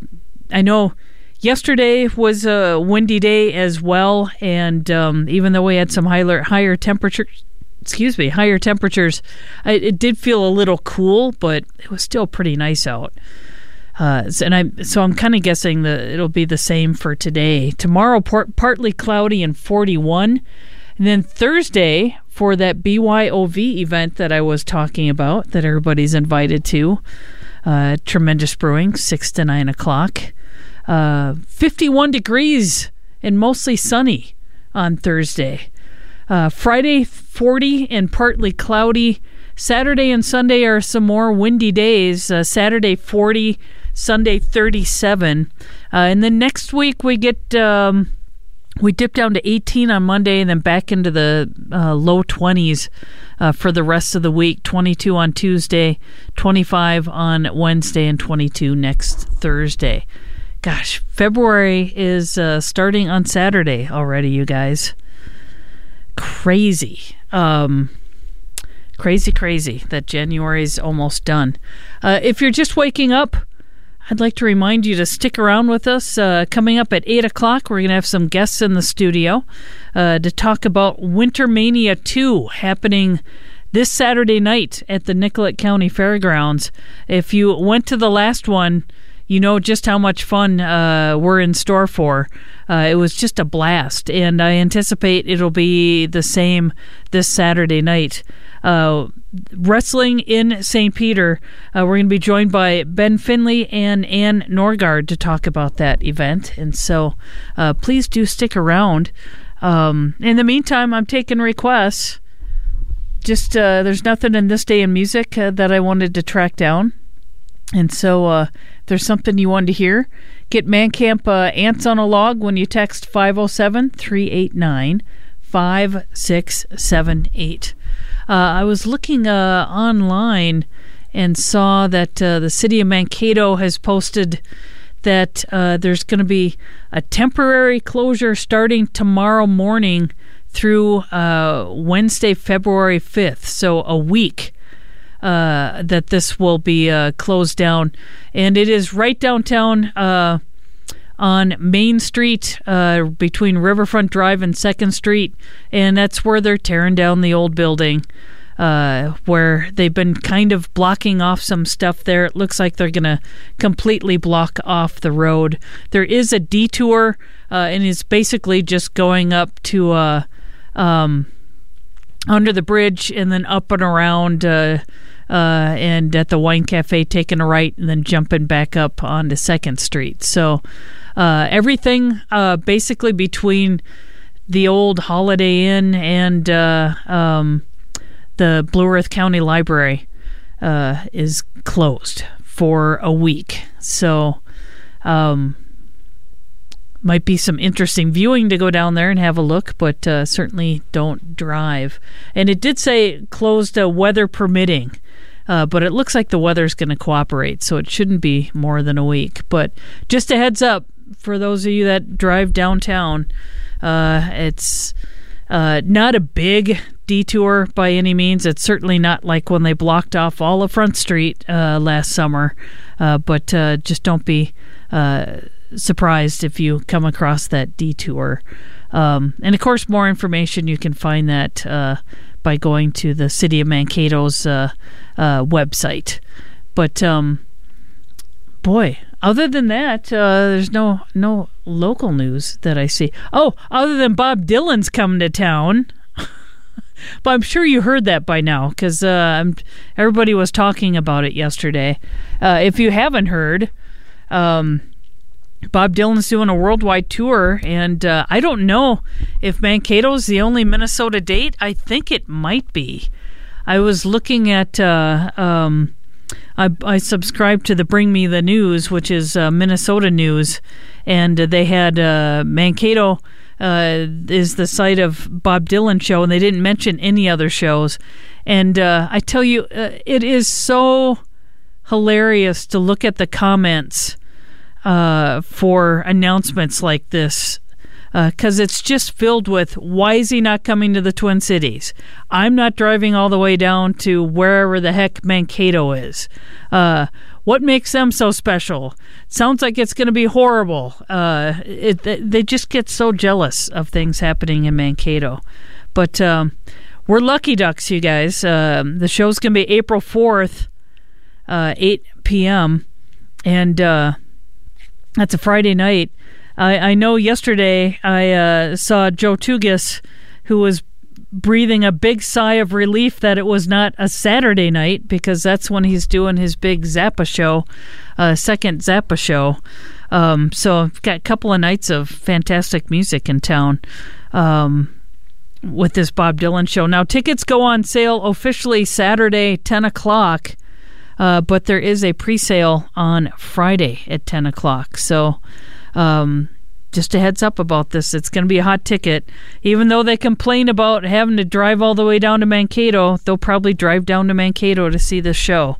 I know yesterday was a windy day as well, and um, even though we had some higher higher temperatures, excuse me, higher temperatures, I, it did feel a little cool, but it was still pretty nice out. Uh, and I so I'm kind of guessing that it'll be the same for today. Tomorrow, part, partly cloudy and 41. And then Thursday, for that BYOV event that I was talking about, that everybody's invited to, uh, Tremendous Brewing, 6 to 9 o'clock. Uh, 51 degrees and mostly sunny on Thursday. Uh, Friday, 40 and partly cloudy. Saturday and Sunday are some more windy days. Uh, Saturday, 40. Sunday, 37. Uh, and then next week, we get. Um, we dip down to 18 on Monday and then back into the uh, low 20s uh, for the rest of the week 22 on Tuesday, 25 on Wednesday, and 22 next Thursday. Gosh, February is uh, starting on Saturday already, you guys. Crazy. Um, crazy, crazy that January's almost done. Uh, if you're just waking up, I'd like to remind you to stick around with us. Uh, coming up at 8 o'clock, we're going to have some guests in the studio uh, to talk about Winter Mania 2 happening this Saturday night at the Nicollet County Fairgrounds. If you went to the last one, you know just how much fun uh, we're in store for. Uh, it was just a blast, and I anticipate it'll be the same this Saturday night. Uh, wrestling in St. Peter, uh, we're going to be joined by Ben Finley and Ann Norgard to talk about that event, and so uh, please do stick around. Um, in the meantime, I'm taking requests. Just uh, there's nothing in this day in music uh, that I wanted to track down. And so, uh, there's something you wanted to hear, get Man Camp uh, Ants on a Log when you text 507 389 5678. Uh, I was looking uh, online and saw that uh, the city of Mankato has posted that uh, there's going to be a temporary closure starting tomorrow morning through Wednesday, February 5th. So, a week uh, that this will be uh, closed down. And it is right downtown uh, on Main Street uh, between Riverfront Drive and Second Street. And that's where they're tearing down the old building. Uh, where they've been kind of blocking off some stuff there. It looks like they're going to completely block off the road. There is a detour, uh, and it's basically just going up to um, under the bridge and then up and around uh, uh, and at the wine cafe taking a right and then jumping back up onto second street. So uh, everything uh, basically between the old holiday inn and uh, um, the blue earth county library uh, is closed for a week. So um, might be some interesting viewing to go down there and have a look, but uh, certainly don't drive. And it did say closed uh, weather permitting, uh, but it looks like the weather's going to cooperate, so it shouldn't be more than a week. But just a heads up for those of you that drive downtown, uh, it's uh, not a big detour by any means. It's certainly not like when they blocked off all of Front Street uh, last summer, uh, but uh, just don't be uh, surprised if you come across that detour. Um, and of course, more information you can find that uh, by going to the City of Mankato's uh, uh, website. But um, boy, other than that, uh, there's no no local news that I see. Oh, other than Bob Dylan's coming to town. but I'm sure you heard that by now because uh, everybody was talking about it yesterday. Uh, if you haven't heard, um, Bob Dylan's doing a worldwide tour, and uh, I don't know if Mankato's the only Minnesota date. I think it might be. I was looking at. Uh, um, I, I subscribe to the Bring Me the News, which is uh, Minnesota news, and they had uh, Mankato uh, is the site of Bob Dylan show, and they didn't mention any other shows. And uh, I tell you, it is so hilarious to look at the comments uh, for announcements like this because uh, it's just filled with why is he not coming to the Twin Cities? I'm not driving all the way down to wherever the heck Mankato is. Uh, what makes them so special? Sounds like it's going to be horrible. Uh, it, they just get so jealous of things happening in Mankato. But um, we're lucky ducks, you guys. Um, the show's going to be April 4th, uh, 8 p.m. And uh, that's a Friday night. I, I know yesterday I uh, saw Joe Tugis who was breathing a big sigh of relief that it was not a Saturday night because that's when he's doing his big Zappa show, uh, second Zappa show. Um, so I've got a couple of nights of fantastic music in town. Um, with this Bob Dylan show. Now, tickets go on sale officially Saturday, 10 o'clock, uh, but there is a pre sale on Friday at 10 o'clock. So, um, just a heads up about this. It's going to be a hot ticket. Even though they complain about having to drive all the way down to Mankato, they'll probably drive down to Mankato to see the show.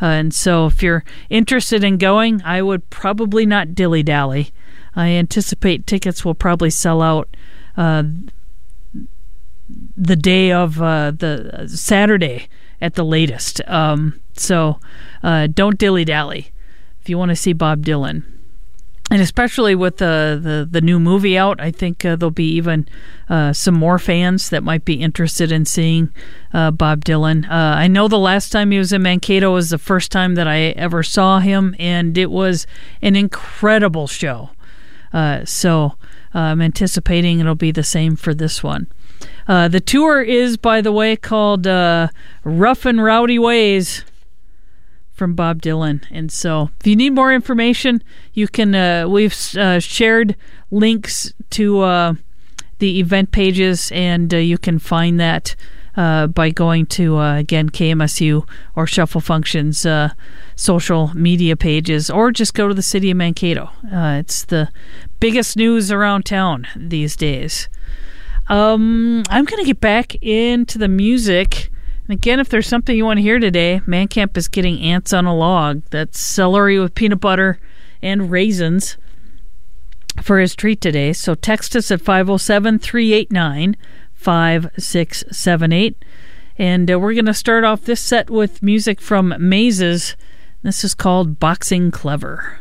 Uh, and so, if you're interested in going, I would probably not dilly dally. I anticipate tickets will probably sell out uh, the day of uh, the Saturday at the latest. Um, so uh, don't dilly dally if you want to see Bob Dylan. And especially with the, the, the new movie out, I think uh, there'll be even uh, some more fans that might be interested in seeing uh, Bob Dylan. Uh, I know the last time he was in Mankato was the first time that I ever saw him, and it was an incredible show. Uh, so I'm anticipating it'll be the same for this one. The tour is, by the way, called Rough and Rowdy Ways from Bob Dylan. And so, if you need more information, you can. Uh, we've uh, shared links to uh, the event pages, and uh, you can find that uh, by going to uh, again KMSU or Shuffle Functions social media pages, or just go to the city of Mankato. It's the biggest news around town these days. Um, I'm going to get back into the music. And again, if there's something you want to hear today, Man Camp is getting ants on a log. That's celery with peanut butter and raisins for his treat today. So text us at 507 389 5678. And uh, we're going to start off this set with music from Mazes. This is called Boxing Clever.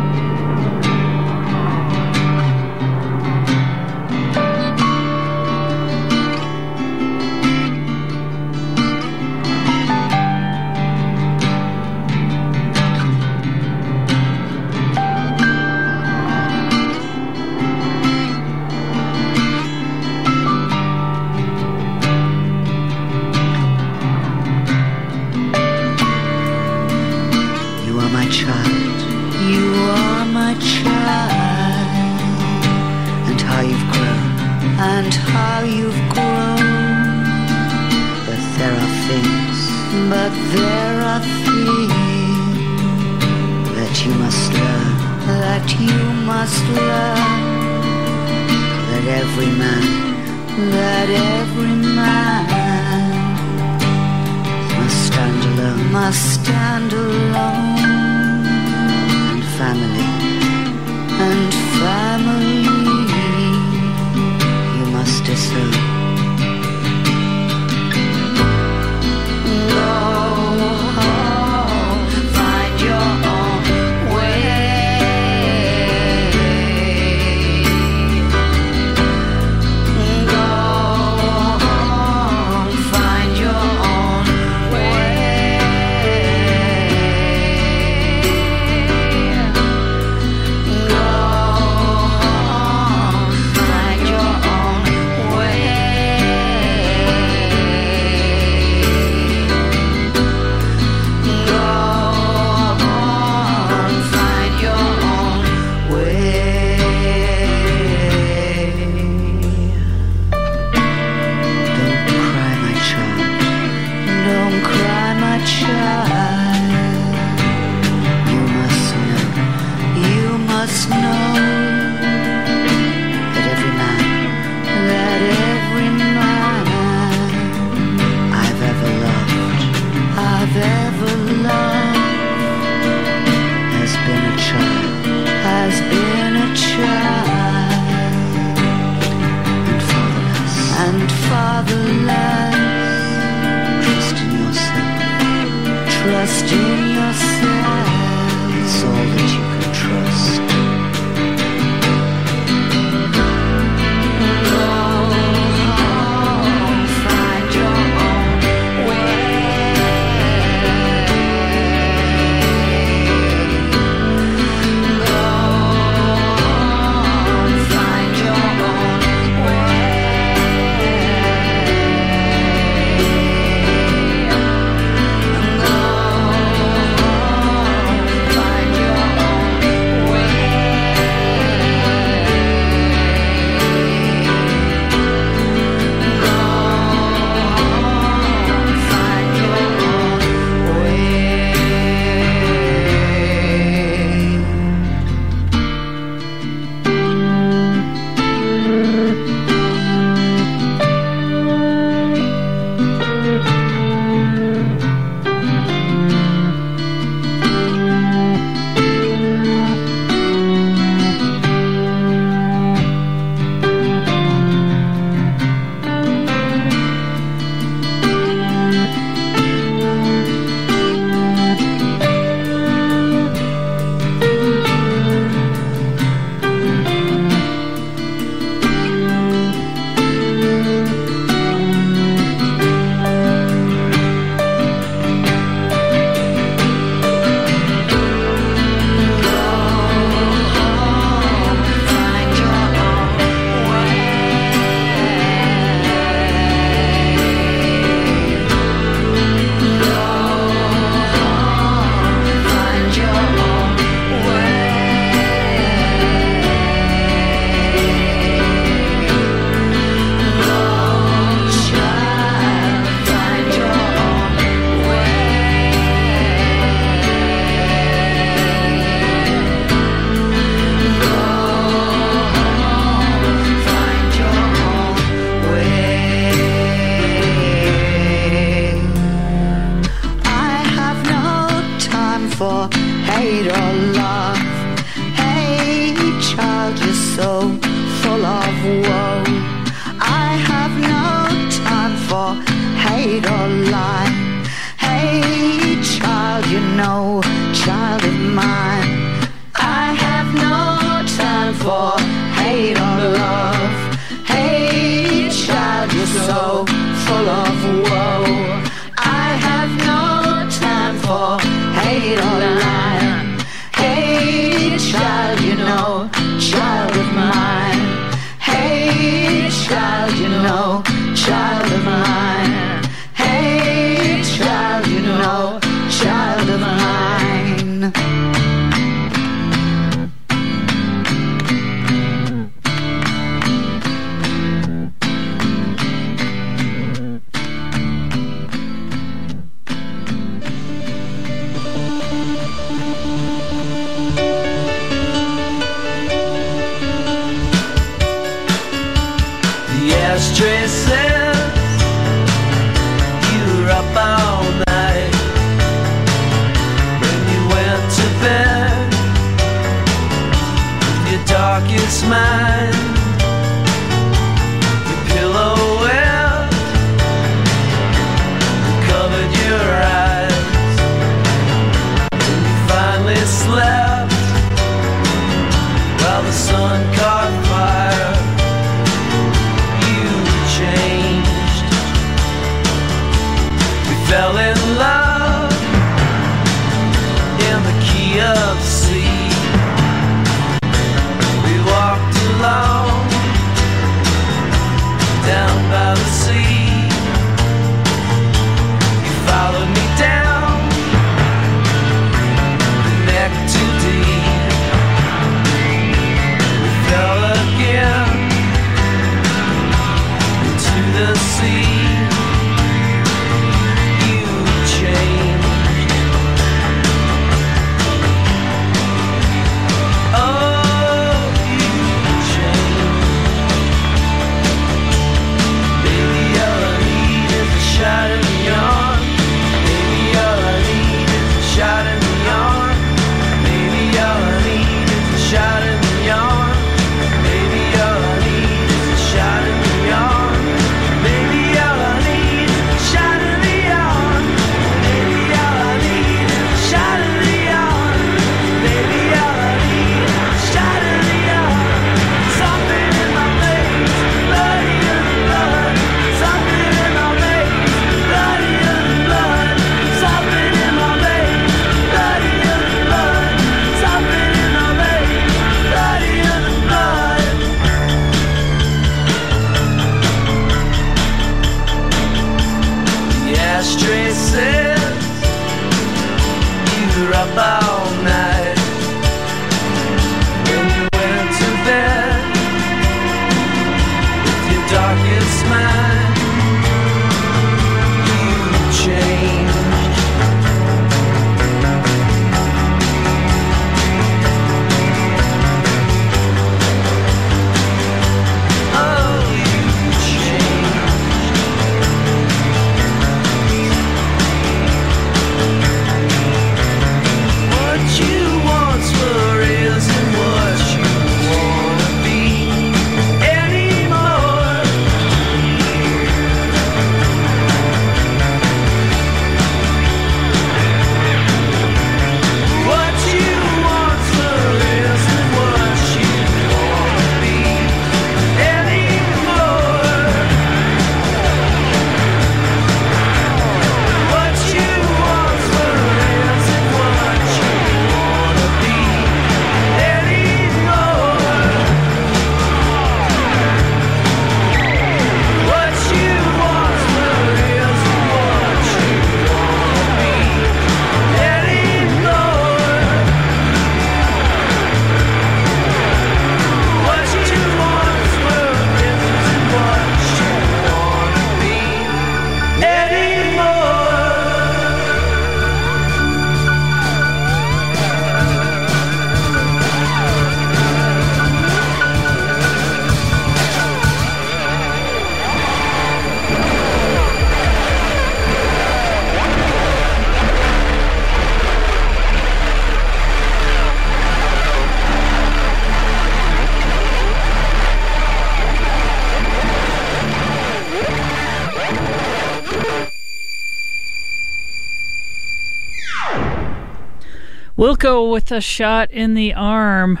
Wilco with a shot in the arm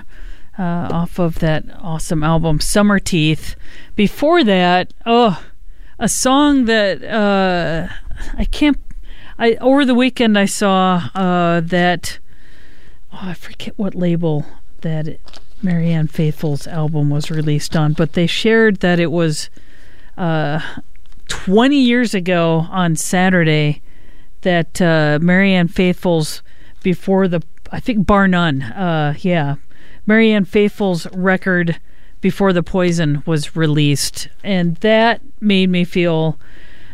uh, off of that awesome album, Summerteeth. Before that, oh, a song that uh, I can't. I over the weekend I saw uh, that. Oh, I forget what label that Marianne Faithfull's album was released on, but they shared that it was uh, 20 years ago on Saturday that uh, Marianne Faithfull's Before the I think bar none. Uh, yeah, Marianne Faithfull's record before the poison was released, and that made me feel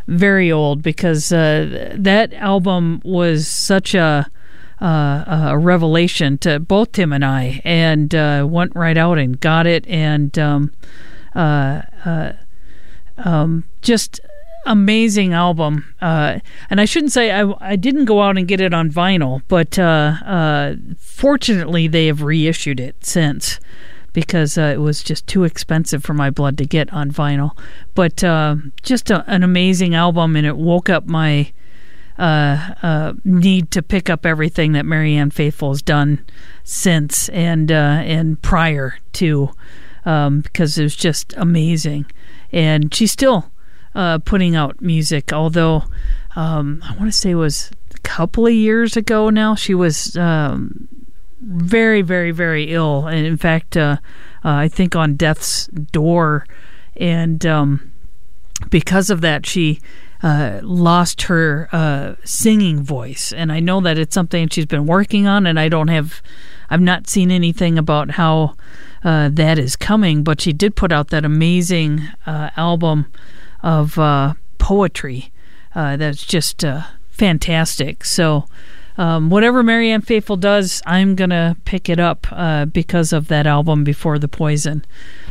very old because uh, that album was such a uh, a revelation to both Tim and I, and uh, went right out and got it, and um, uh, uh, um, just amazing album. Uh, and I shouldn't say I, I didn't go out and get it on vinyl, but uh, uh, fortunately they have reissued it since because uh, it was just too expensive for my blood to get on vinyl. But uh, just a, an amazing album, and it woke up my uh, need to pick up everything that Marianne Faithfull has done since and and prior to, um, because it was just amazing, and she's still uh, putting out music. Although um, I want to say it was a couple of years ago now, she was um, very, very, very ill, and in fact, uh, uh, I think on death's door, and um, because of that, she uh, lost her uh, singing voice. And I know that it's something she's been working on, and I don't have, I've not seen anything about how uh, that is coming. But she did put out that amazing uh, album of uh, poetry uh, that's just fantastic. So. Um, whatever Marianne Faithfull does, I'm gonna pick it up because of that album before the poison.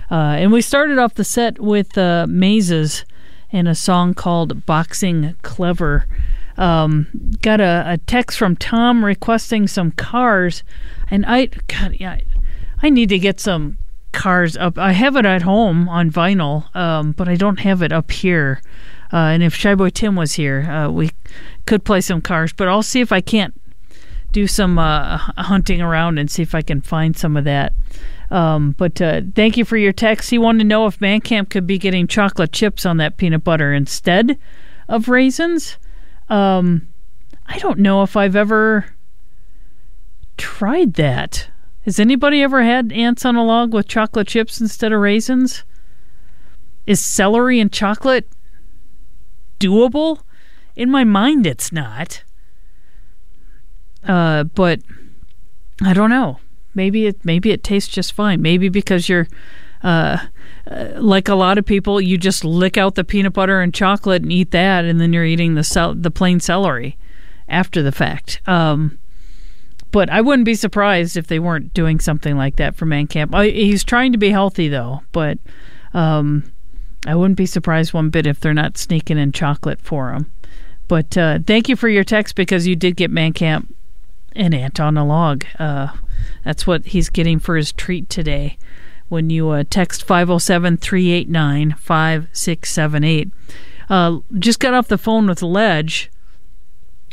and we started off the set with Mazes and a song called Boxing Clever. Um, got a, a, text from Tom requesting some cars, and I, God, yeah, I need to get some cars up. I have it at home on vinyl, um, but I don't have it up here. Uh, and if Shyboy Tim was here, uh, we could play some cars, but I'll see if I can't do some uh, hunting around and see if I can find some of that. Um, but uh, thank you for your text. He wanted to know if Mancamp could be getting chocolate chips on that peanut butter instead of raisins. Um, I don't know if I've ever tried that. Has anybody ever had ants on a log with chocolate chips instead of raisins? Is celery and chocolate doable? In my mind, it's not. Uh, but I don't know maybe it maybe it tastes just fine. Maybe because you're uh, uh, like a lot of people, you just lick out the peanut butter and chocolate and eat that, and then you're eating the cel- the plain celery after the fact. Um, but I wouldn't be surprised if they weren't doing something like that for Man Camp. I, he's trying to be healthy though, but um, I wouldn't be surprised one bit if they're not sneaking in chocolate for him. But uh, thank you for your text because you did get Man Camp an ant on a log. Uh, that's what he's getting for his treat today when you uh, text 507 389 5678. Uh, just got off the phone with Ledge.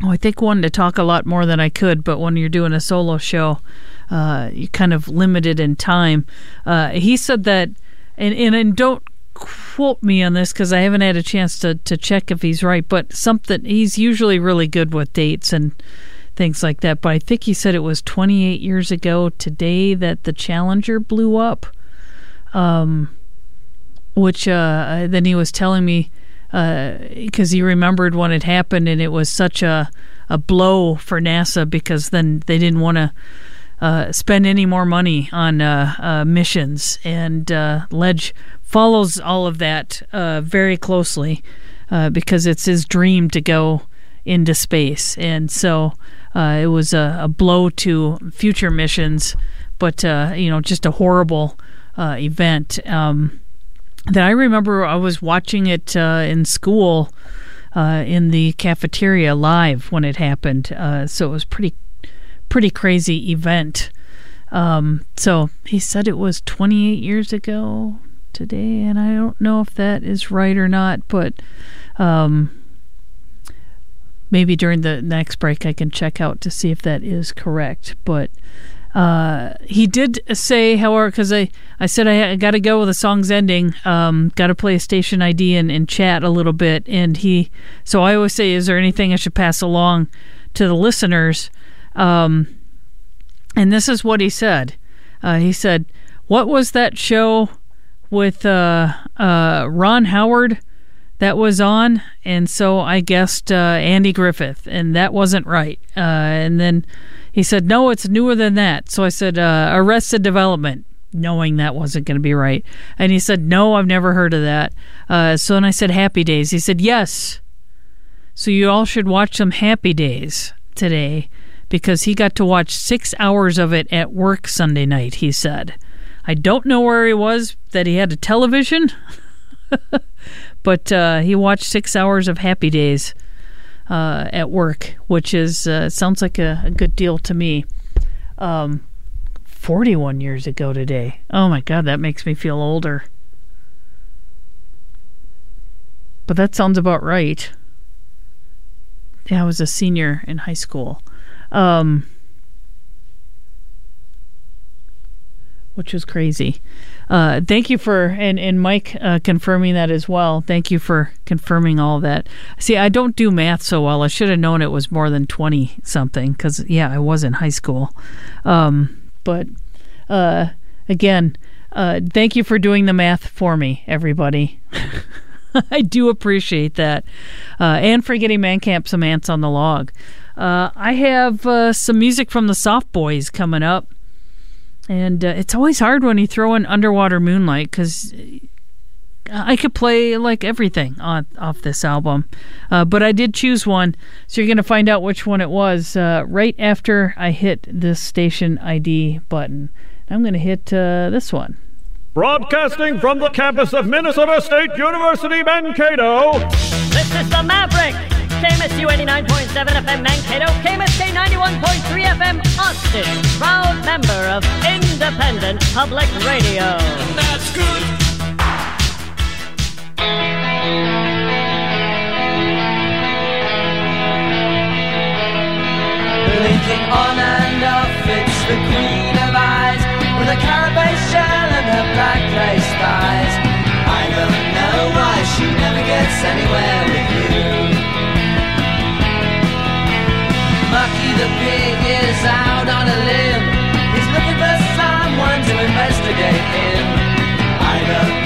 Oh, I think wanted to talk a lot more than I could, but when you're doing a solo show, uh, you're kind of limited in time. Uh, he said that, and, and, and don't quote me on this because I haven't had a chance to, to check if he's right, but something, he's usually really good with dates and things like that. But I think he said it was 28 years ago today that the Challenger blew up. Um, which uh, then he was telling me because uh, he remembered when it happened, and it was such a a blow for NASA because then they didn't want to. Uh, spend any more money on uh, uh, missions, and uh, Ledge follows all of that very closely because it's his dream to go into space, and so uh, it was a, a, blow to future missions, but uh, you know, just a horrible uh, event. Um, that I remember, I was watching it uh, in school uh, in the cafeteria live when it happened. Uh, so it was pretty, pretty crazy event. Um, so he said it was 28 years ago today, and I don't know if that is right or not, but. Um, maybe during the next break I can check out to see if that is correct. But uh, he did say, however, because I, I said I, I got to go with the song's ending, um, got to play a station ID and, and chat a little bit. And he, so I always say, is there anything I should pass along to the listeners? Um, and this is what he said. Uh, he said, "What was that show with uh, uh Ron Howard?" that was on, and so I guessed uh, Andy Griffith, and that wasn't right. Uh, and then he said, "No, it's newer than that." So I said, uh, "Arrested Development," knowing that wasn't going to be right. And he said, "No, I've never heard of that." Uh, so then I said, "Happy Days." He said, "Yes." So you all should watch some Happy Days today because he got to watch six hours of it at work Sunday night. He said, "I don't know where he was that he had a television." but uh, he watched six hours of Happy Days uh, at work, which is uh, sounds like a, a good deal to me. Um, 41 years ago today. Oh my God, that makes me feel older. But that sounds about right. Yeah, I was a senior in high school. Um, which was crazy. Uh, thank you for and and Mike uh, confirming that as well. Thank you for confirming all that. See, I don't do math so well. I should have known it was more than twenty something because yeah, I was in high school. Um, but uh, again, uh, thank you for doing the math for me, everybody. I do appreciate that, uh, and for getting Man Camp some ants on the log. Uh, I have some music from the Soft Boys coming up. And uh, it's always hard when you throw in Underwater Moonlight because I could play like everything on, off this album. Uh, but I did choose one, so you're going to find out which one it was uh, right after I hit this station ID button. I'm going to hit uh, this one. Broadcasting from the campus of Minnesota State University, Mankato. This is the Maverick. KMSU 89.7 FM Mankato, KMSK 91.3 FM Austin, proud member of Independent Public Radio. That's good. Blinking on and off, it's the queen of eyes with a carapace shell and her black lace thighs. I don't know why she never gets anywhere with you. The pig is out on a limb. He's looking for someone to investigate him. I know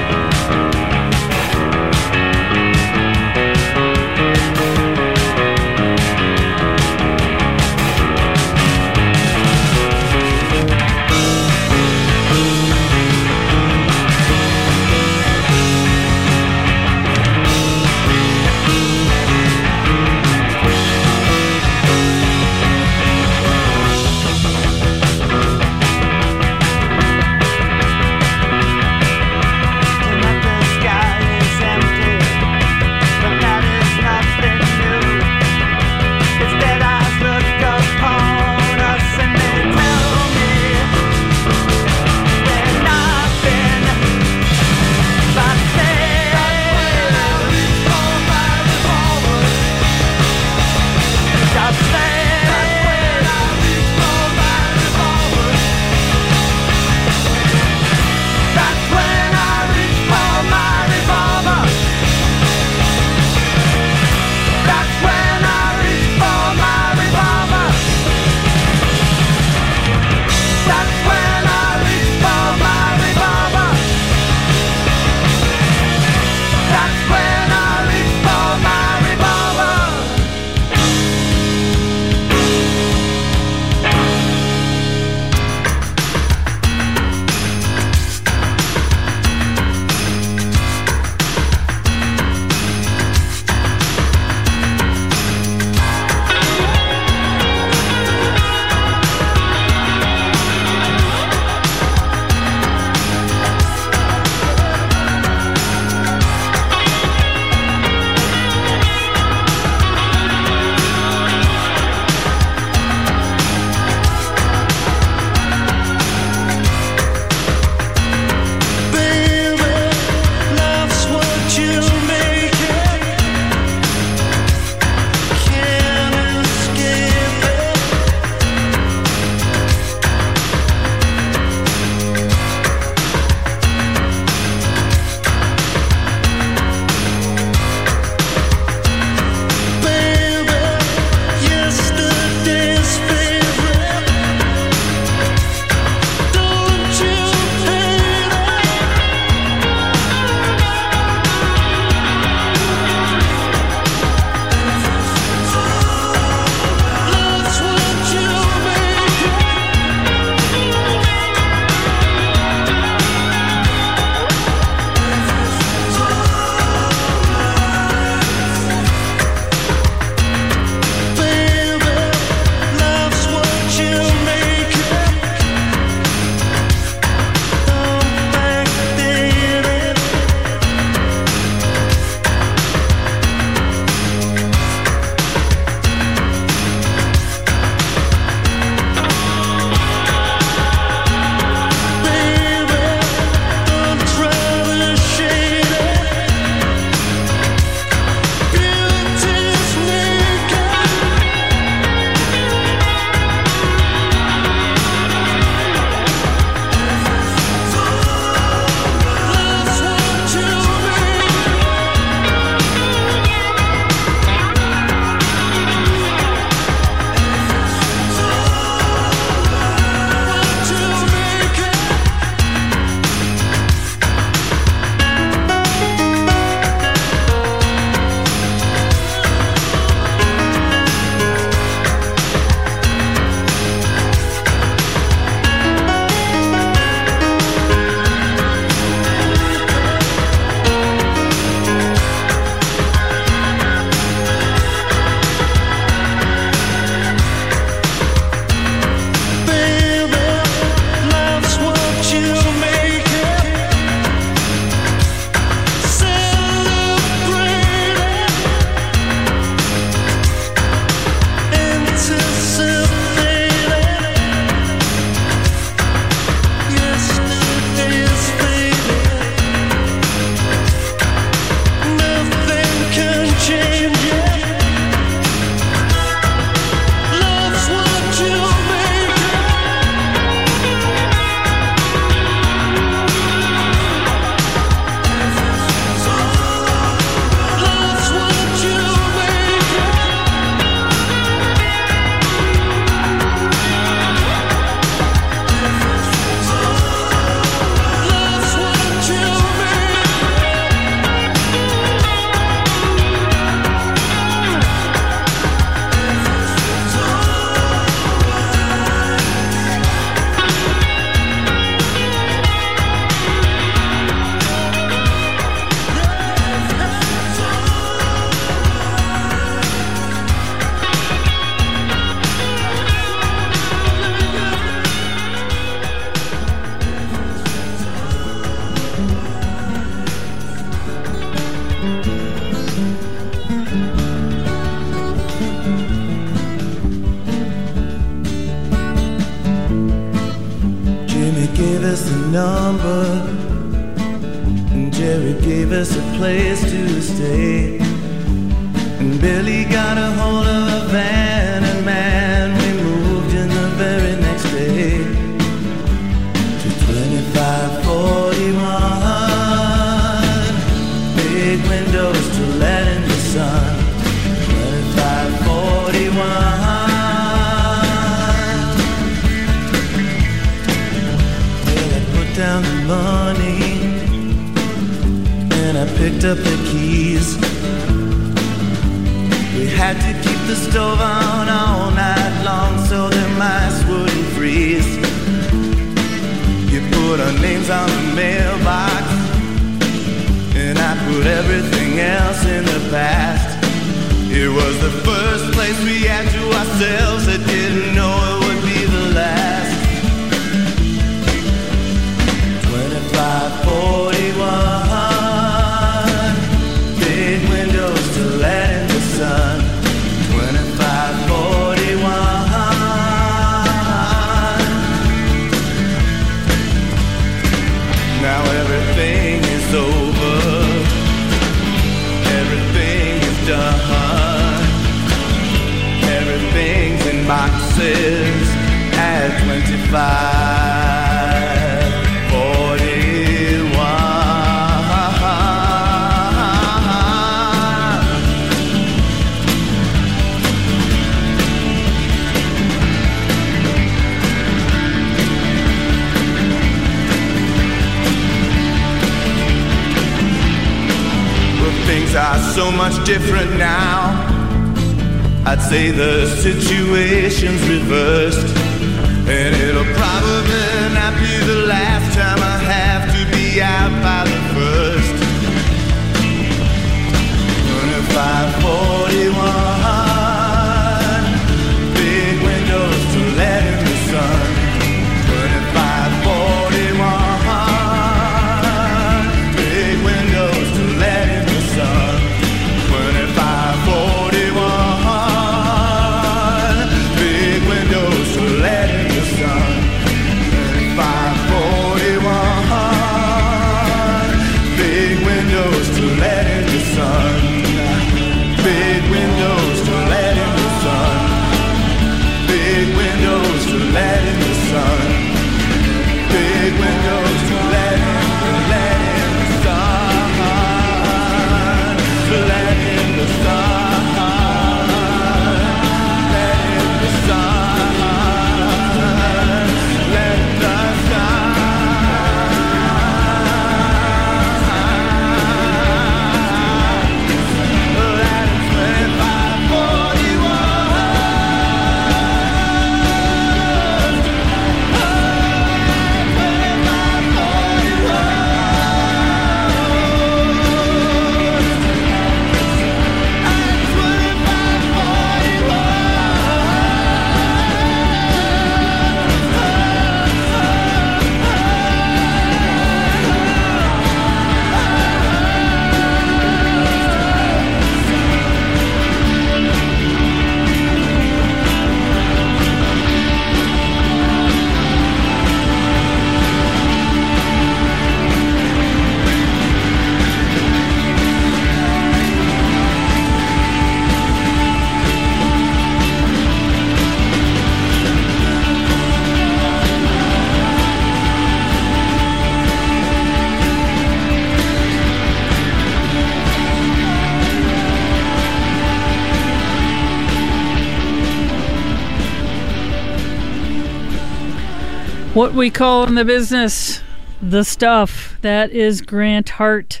what we call in the business the stuff. That is Grant Hart.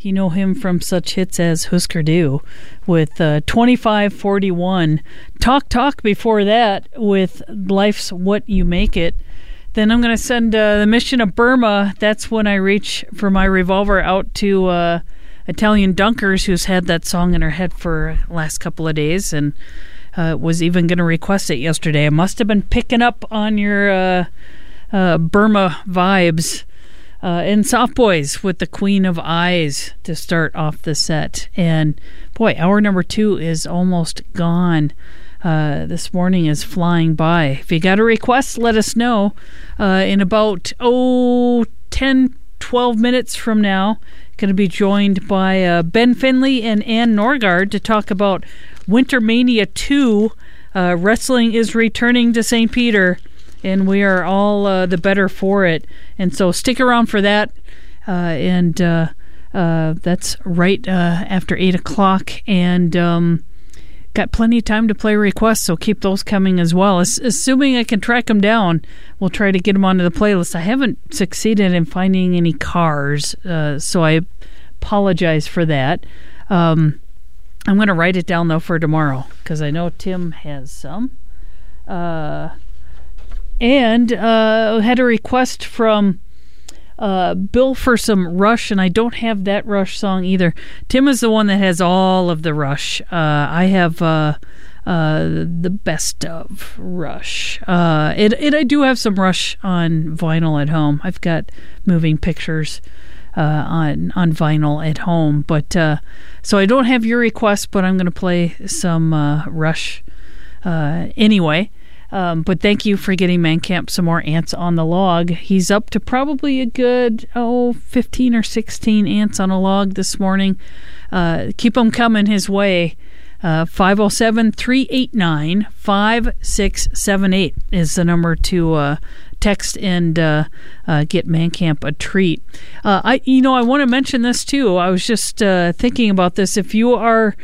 You know him from such hits as Husker Du with uh, 2541. Talk Talk before that with Life's What You Make It. Then I'm going to send uh, the mission of Burma. That's when I reach for my revolver out to uh, Italian Dunkers, who's had that song in her head for last couple of days and uh, was even going to request it yesterday. I must have been picking up on your uh, uh, Burma vibes. Uh, and Soft Boys with the Queen of Eyes to start off the set. And boy, hour number two is almost gone. Uh, this morning is flying by. If you got a request, let us know. Uh, in about, oh, 10, 12 minutes from now, going to be joined by uh, Ben Finley and Ann Norgard to talk about Winter Mania 2. Uh, wrestling is returning to St. Peter and we are all uh, the better for it. And so stick around for that. Uh, and uh, uh, that's right uh, after 8 o'clock. And. Um, got plenty of time to play requests, so keep those coming as well. As, assuming I can track them down, we'll try to get them onto the playlist. I haven't succeeded in finding any cars, so I apologize for that. Um, I'm going to write it down though for tomorrow because I know Tim has some. Uh, and uh, had a request from uh, Bill for some Rush, and I don't have that Rush song either. Tim is the one that has all of the Rush. Uh, I have uh, uh, the best of Rush. Uh, it, it I do have some Rush on vinyl at home. I've got moving pictures uh, on on vinyl at home, but so I don't have your request, but I'm going to play some Rush anyway. Um, but thank you for getting Mancamp some more ants on the log. He's up to probably a good, oh, 15 or 16 ants on a log this morning. Uh, keep them coming his way. Uh, 507 389 5678 is the number to uh, text and uh, uh, get Mancamp a treat. Uh, I, you know, I want to mention this too. I was just uh, thinking about this. If you are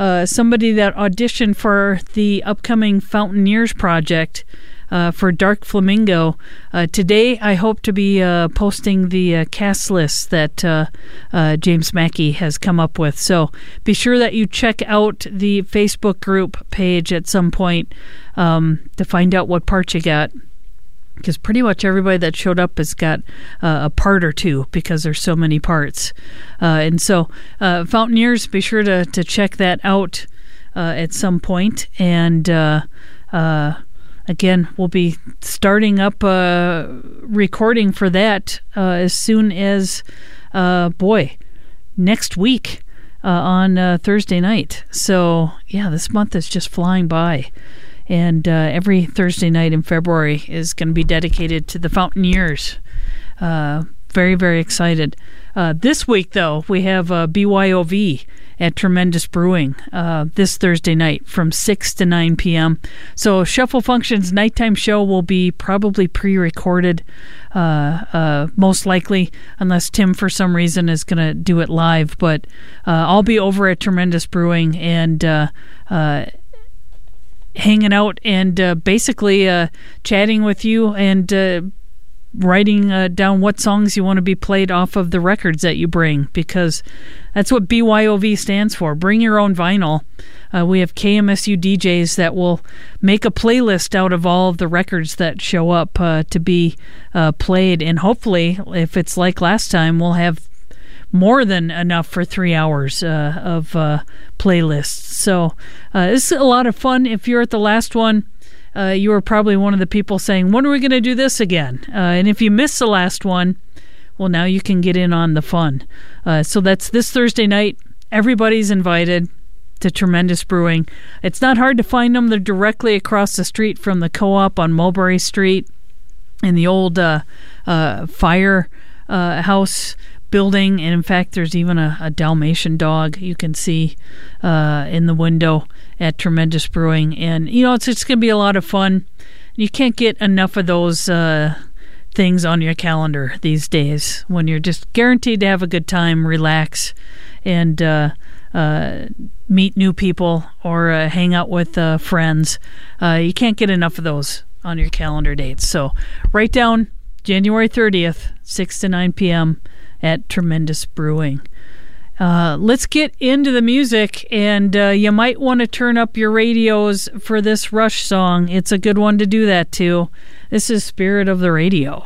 uh, somebody that auditioned for the upcoming Fountain project. Uh, for Dark Flamingo. Uh, today, I hope to be uh, posting the uh, cast list that uh, James Mackey has come up with. So be sure that you check out the Facebook group page at some point um, to find out what part you got because pretty much everybody that showed up has got uh, a part or two because there's so many parts. Uh, and so, uh, Fountaineers, be sure to, to check that out uh, at some point. And uh, uh, again, we'll be starting up recording for that as soon as, boy, next week. on Thursday night. So, yeah, this month is just flying by and uh, every Thursday night in February is going to be dedicated to the Fountaineers. Uh, very, very excited. Uh, this week, though, we have uh, BYOV at Tremendous Brewing uh, this Thursday night from 6 to 9 p.m. So, Shuffle Function's nighttime show will be probably pre recorded, uh, most likely, unless Tim, for some reason, is going to do it live. But I'll be over at Tremendous Brewing and hanging out and uh, basically uh, chatting with you and uh, writing uh, down what songs you want to be played off of the records that you bring because that's what BYOV stands for. Bring your own vinyl. Uh, we have KMSU DJs that will make a playlist out of all of the records that show up uh, to be played, and hopefully, if it's like last time, we'll have more than enough for three hours uh, of uh, playlists. So uh, it's a lot of fun. If you're at the last one, uh, you were probably one of the people saying, "When are we going to do this again?" Uh, and if you missed the last one, well, now you can get in on the fun. Uh, so that's this Thursday night. Everybody's invited to Tremendous Brewing. It's not hard to find them. They're directly across the street from the co-op on Mulberry Street in the old fire house building. And in fact, there's even a, a Dalmatian dog you can see uh, in the window at Tremendous Brewing. And, you know, it's, it's going to be a lot of fun. You can't get enough of those uh, things on your calendar these days when you're just guaranteed to have a good time, relax, and uh, uh, meet new people or uh, hang out with uh, friends. Uh, you can't get enough of those on your calendar dates. So write down January 30th, 6 to 9 p.m at Tremendous Brewing. Uh, let's get into the music, and uh, you might want to turn up your radios for this Rush song. It's a good one to do that too. This is Spirit of the Radio.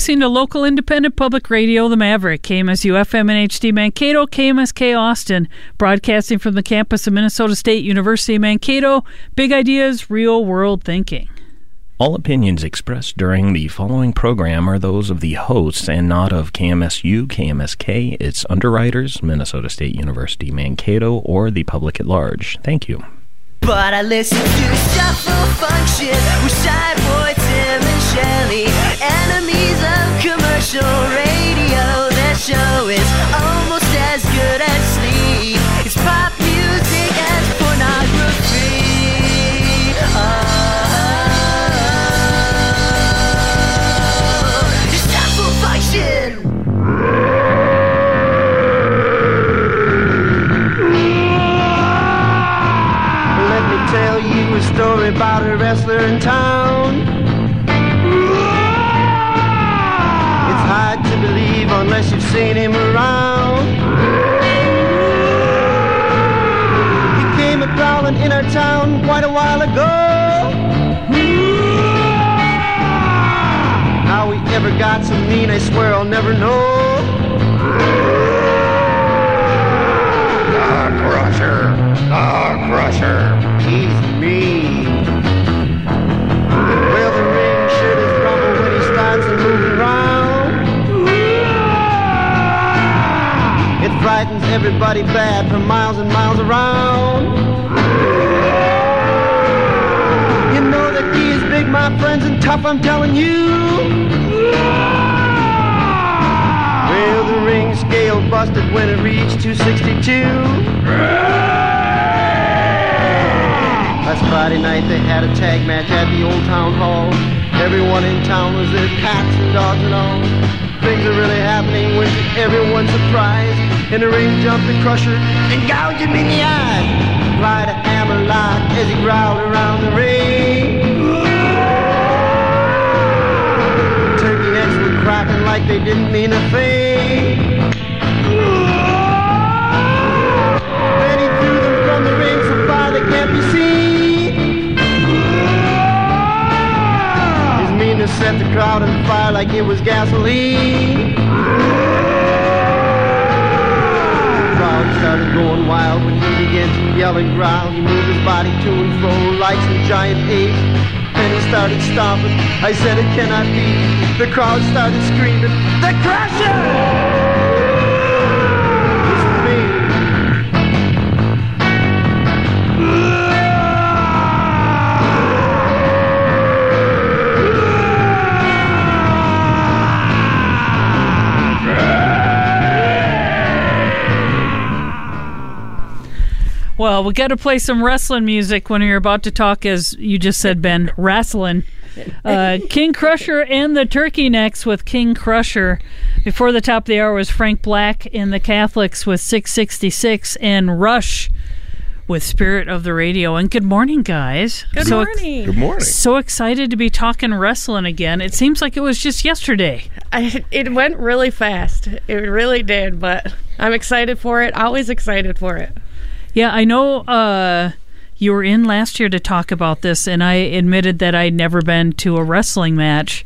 Listening to local independent public radio, The Maverick, KMSU FM and HD Mankato, KMSK Austin, broadcasting from the campus of Minnesota State University Mankato. Big ideas, real world thinking. All opinions expressed during the following program are those of the hosts and not of KMSU, KMSK, its underwriters, Minnesota State University Mankato, or the public at large. Thank you. But I listen to Shuffle Function with Shy Boy Tim and Shelly. Commercial radio. Their show is almost as good as sleep. It's pop music and pornography. Uh-huh. Oh, Function. Let me tell you a story about a wrestler seen him around. He came a prowling in our town quite a while ago. How he ever got so mean, I swear I'll never know. The Crusher. The Crusher. He's frightens everybody bad for miles and miles around. You know that he is big, my friends, and tough, I'm telling you. Well, the ring scale busted when it reached 262. Last Friday night they had a tag match at the old town hall. Everyone in town was there, cats and dogs and all. Things are really happening when everyone's surprised. In the ring jumped the crusher and gouged him in the eye. Applied a hammer lock as he growled around the ring. Turkey necks were cracking like they didn't mean a thing. Then he threw them from the ring so far they can't be seen. His meanness set the crowd on fire like it was gasoline. Crowd started going wild when he began to yell and growl. He moved his body to and fro like some giant ape. Then he started stomping. I said it cannot be. The crowd started screaming, The Crusher! Well, we got to play some wrestling music when you're about to talk, as you just said, Ben. Wrestling. Uh, King Crusher and the Turkey Necks with King Crusher. Before the top of the hour was Frank Black and the Catholics with 666 and Rush with Spirit of the Radio. And good morning, guys. Good So- morning. Good morning. So excited to be talking wrestling again. It seems like it was just yesterday. I, it went really fast. It really did, but I'm excited for it. Always excited for it. Yeah, I know uh, you were in last year to talk about this, and I admitted that I'd never been to a wrestling match.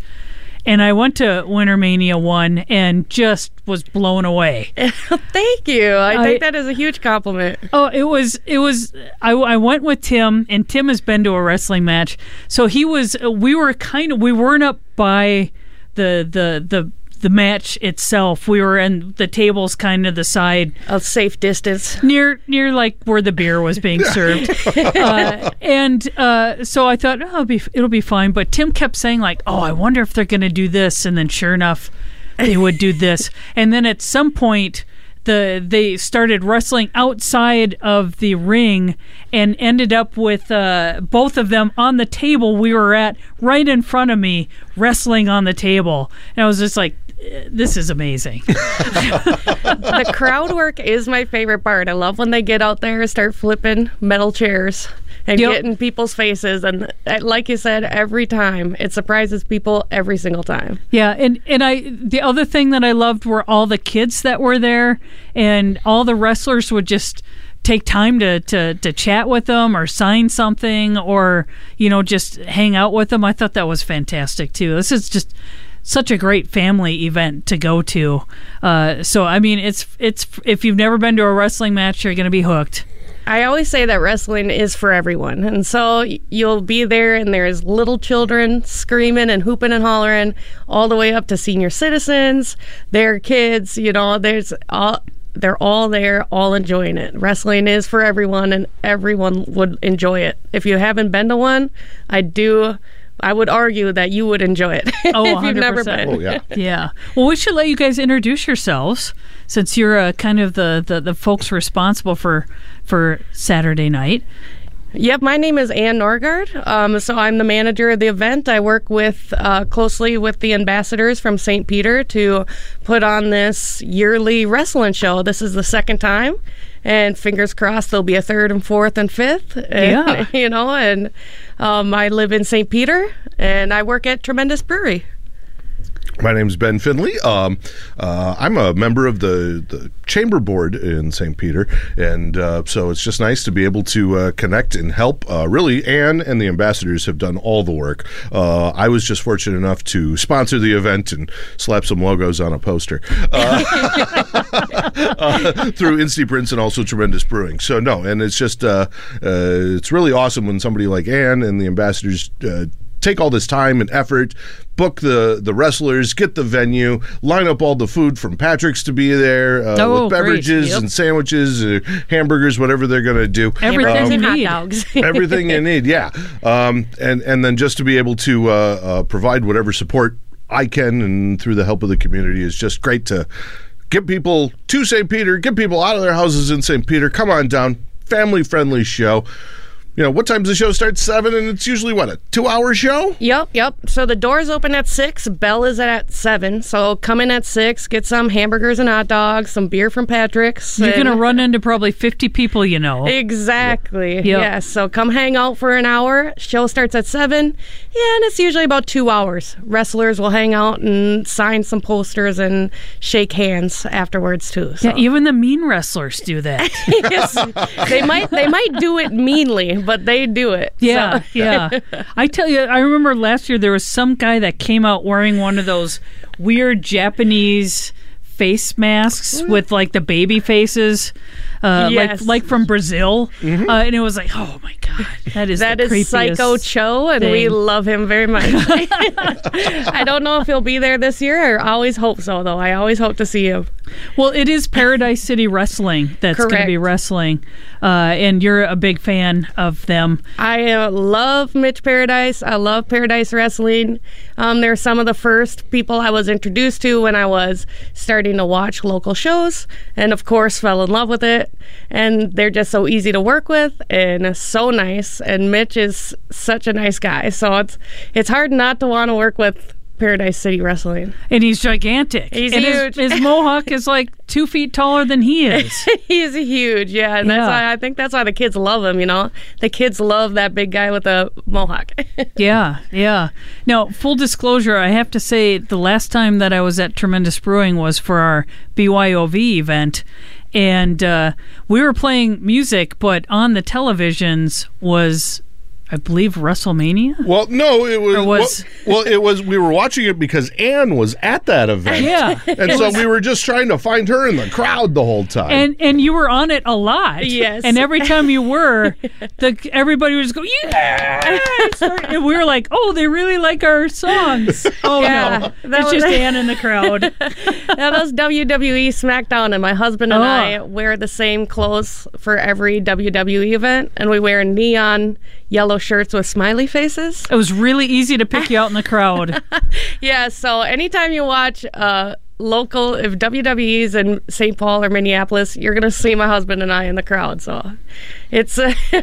And I went to Winter Mania 1 and just was blown away. Thank you. I, I- think that is a huge compliment. Oh, it was it was. I, I went with Tim, and Tim has been to a wrestling match, so he was. We were kind of we weren't up by the the the the match itself. We were in the tables, kind of the side, a safe distance, near near like where the beer was being served, uh, and uh, so I thought, oh, it'll be it'll be fine. But Tim kept saying like, oh, I wonder if they're going to do this, and then sure enough, they would do this, and then at some point. The, they started wrestling outside of the ring and ended up with uh, both of them on the table. We were at right in front of me wrestling on the table. And I was just like this is amazing. The crowd work is my favorite part. I love when they get out there and start flipping metal chairs and Yep. get in people's faces. And uh, like you said, every time it surprises people every single time. Yeah, and and I the other thing that I loved were all the kids that were there, and all the wrestlers would just take time to to to chat with them or sign something or you know just hang out with them. I thought that was fantastic too. This is just such a great family event to go to. Uh, so I mean, it's it's if you've never been to a wrestling match, you're going to be hooked. I always say that wrestling is for everyone. And so you'll be there, and there's little children screaming and hooping and hollering, all the way up to senior citizens, their kids. You know, there's all. They're all there, all enjoying it. Wrestling is for everyone, and everyone would enjoy it. If you haven't been to one, I do. I would argue that you would enjoy it Oh, if you've never 100%. been. yeah. Well, we should let you guys introduce yourselves since you're uh, kind of the, the, the folks responsible for for Saturday night. Yep, my name is Ann Norgard. Um, so I'm the manager of the event. I work with uh, closely with the ambassadors from St. Peter to put on this yearly wrestling show. This is the second time, and fingers crossed there'll be a third and fourth and fifth. And, Yeah. you know, and um, I live in St. Peter, and I work at Tremendous Brewery. My name is Ben Finley. Um, uh, I'm a member of the, the chamber board in St. Peter, and uh, so it's just nice to be able to uh, connect and help. Uh, really, Anne and the ambassadors have done all the work. Uh, I was just fortunate enough to sponsor the event and slap some logos on a poster uh, through Insty Prints and also Tremendous Brewing. So no, and it's just it's really awesome when somebody like Anne and the ambassadors. Take all this time and effort, book the the wrestlers, get the venue, line up all the food from Patrick's to be there uh, Oh, with beverages Yep. and sandwiches, uh, hamburgers, whatever they're going to do. Hamburgers Um, dogs. everything you need, yeah. Um, and and then just to be able to uh, uh, provide whatever support I can, and through the help of the community, is just great to get people to St. Peter, get people out of their houses in St. Peter. Come on down, family friendly show. You know what time's the show starts? Seven, and it's usually what a two hour show. Yep, yep. So the doors open at six. Bell is at seven. So come in at six. Get some hamburgers and hot dogs, some beer from Patrick's. You're and- gonna run into probably 50 people you know. Exactly. Yep. Yeah. So come hang out for an hour. Show starts at seven. Yeah, and it's usually about two hours. Wrestlers will hang out and sign some posters and shake hands afterwards too. So. Yeah, even the mean wrestlers do that. Yes. they might they might do it meanly, but they do it. Yeah, So- yeah. I tell you, I remember last year there was some guy that came out wearing one of those weird Japanese face masks with like the baby faces, uh, Yes. like like from Brazil, uh, and it was like, oh my god, that is That the is Psycho Cho, and we love him very much. I don't know if he'll be there this year. I always hope so, though. I always hope to see him. Well, it is Paradise City Wrestling that's going to be wrestling, uh, and you're a big fan of them. I uh, love Mitch Paradise. I love Paradise Wrestling. Um, they're some of the first people I was introduced to when I was starting to watch local shows, and of course fell in love with it. And they're just so easy to work with and so nice. And Mitch is such a nice guy, so it's it's hard not to want to work with Paradise City Wrestling. And he's gigantic. He's and huge. His, his mohawk is like two feet taller than he is. he He's huge, yeah, and that's why I think that's why the kids love him. You know, the kids love that big guy with a mohawk. yeah, yeah. Now, full disclosure, I have to say the last time that I was at Tremendous Brewing was for our BYOV event. And uh, we were playing music, but on the televisions was, I believe, WrestleMania. Well, no, it was, was- well, well, it was. We were watching it because Anne was at that event. Yeah. and so was- we were just trying to find her in the crowd the whole time. And and you were on it a lot. Yes. And every time you were, the everybody was going go yes, and we were like, oh, they really like our songs. Oh Yeah, no, that it's was- just Ann in the crowd. now those WWE SmackDown, and my husband and Oh. I wear the same clothes for every WWE event, and we wear neon yellow shirts with smiley faces. It was really easy to pick you out in the crowd. Yeah, so anytime you watch uh, local, if WWE's in St. Paul or Minneapolis, you're gonna see my husband and I in the crowd. So it's uh,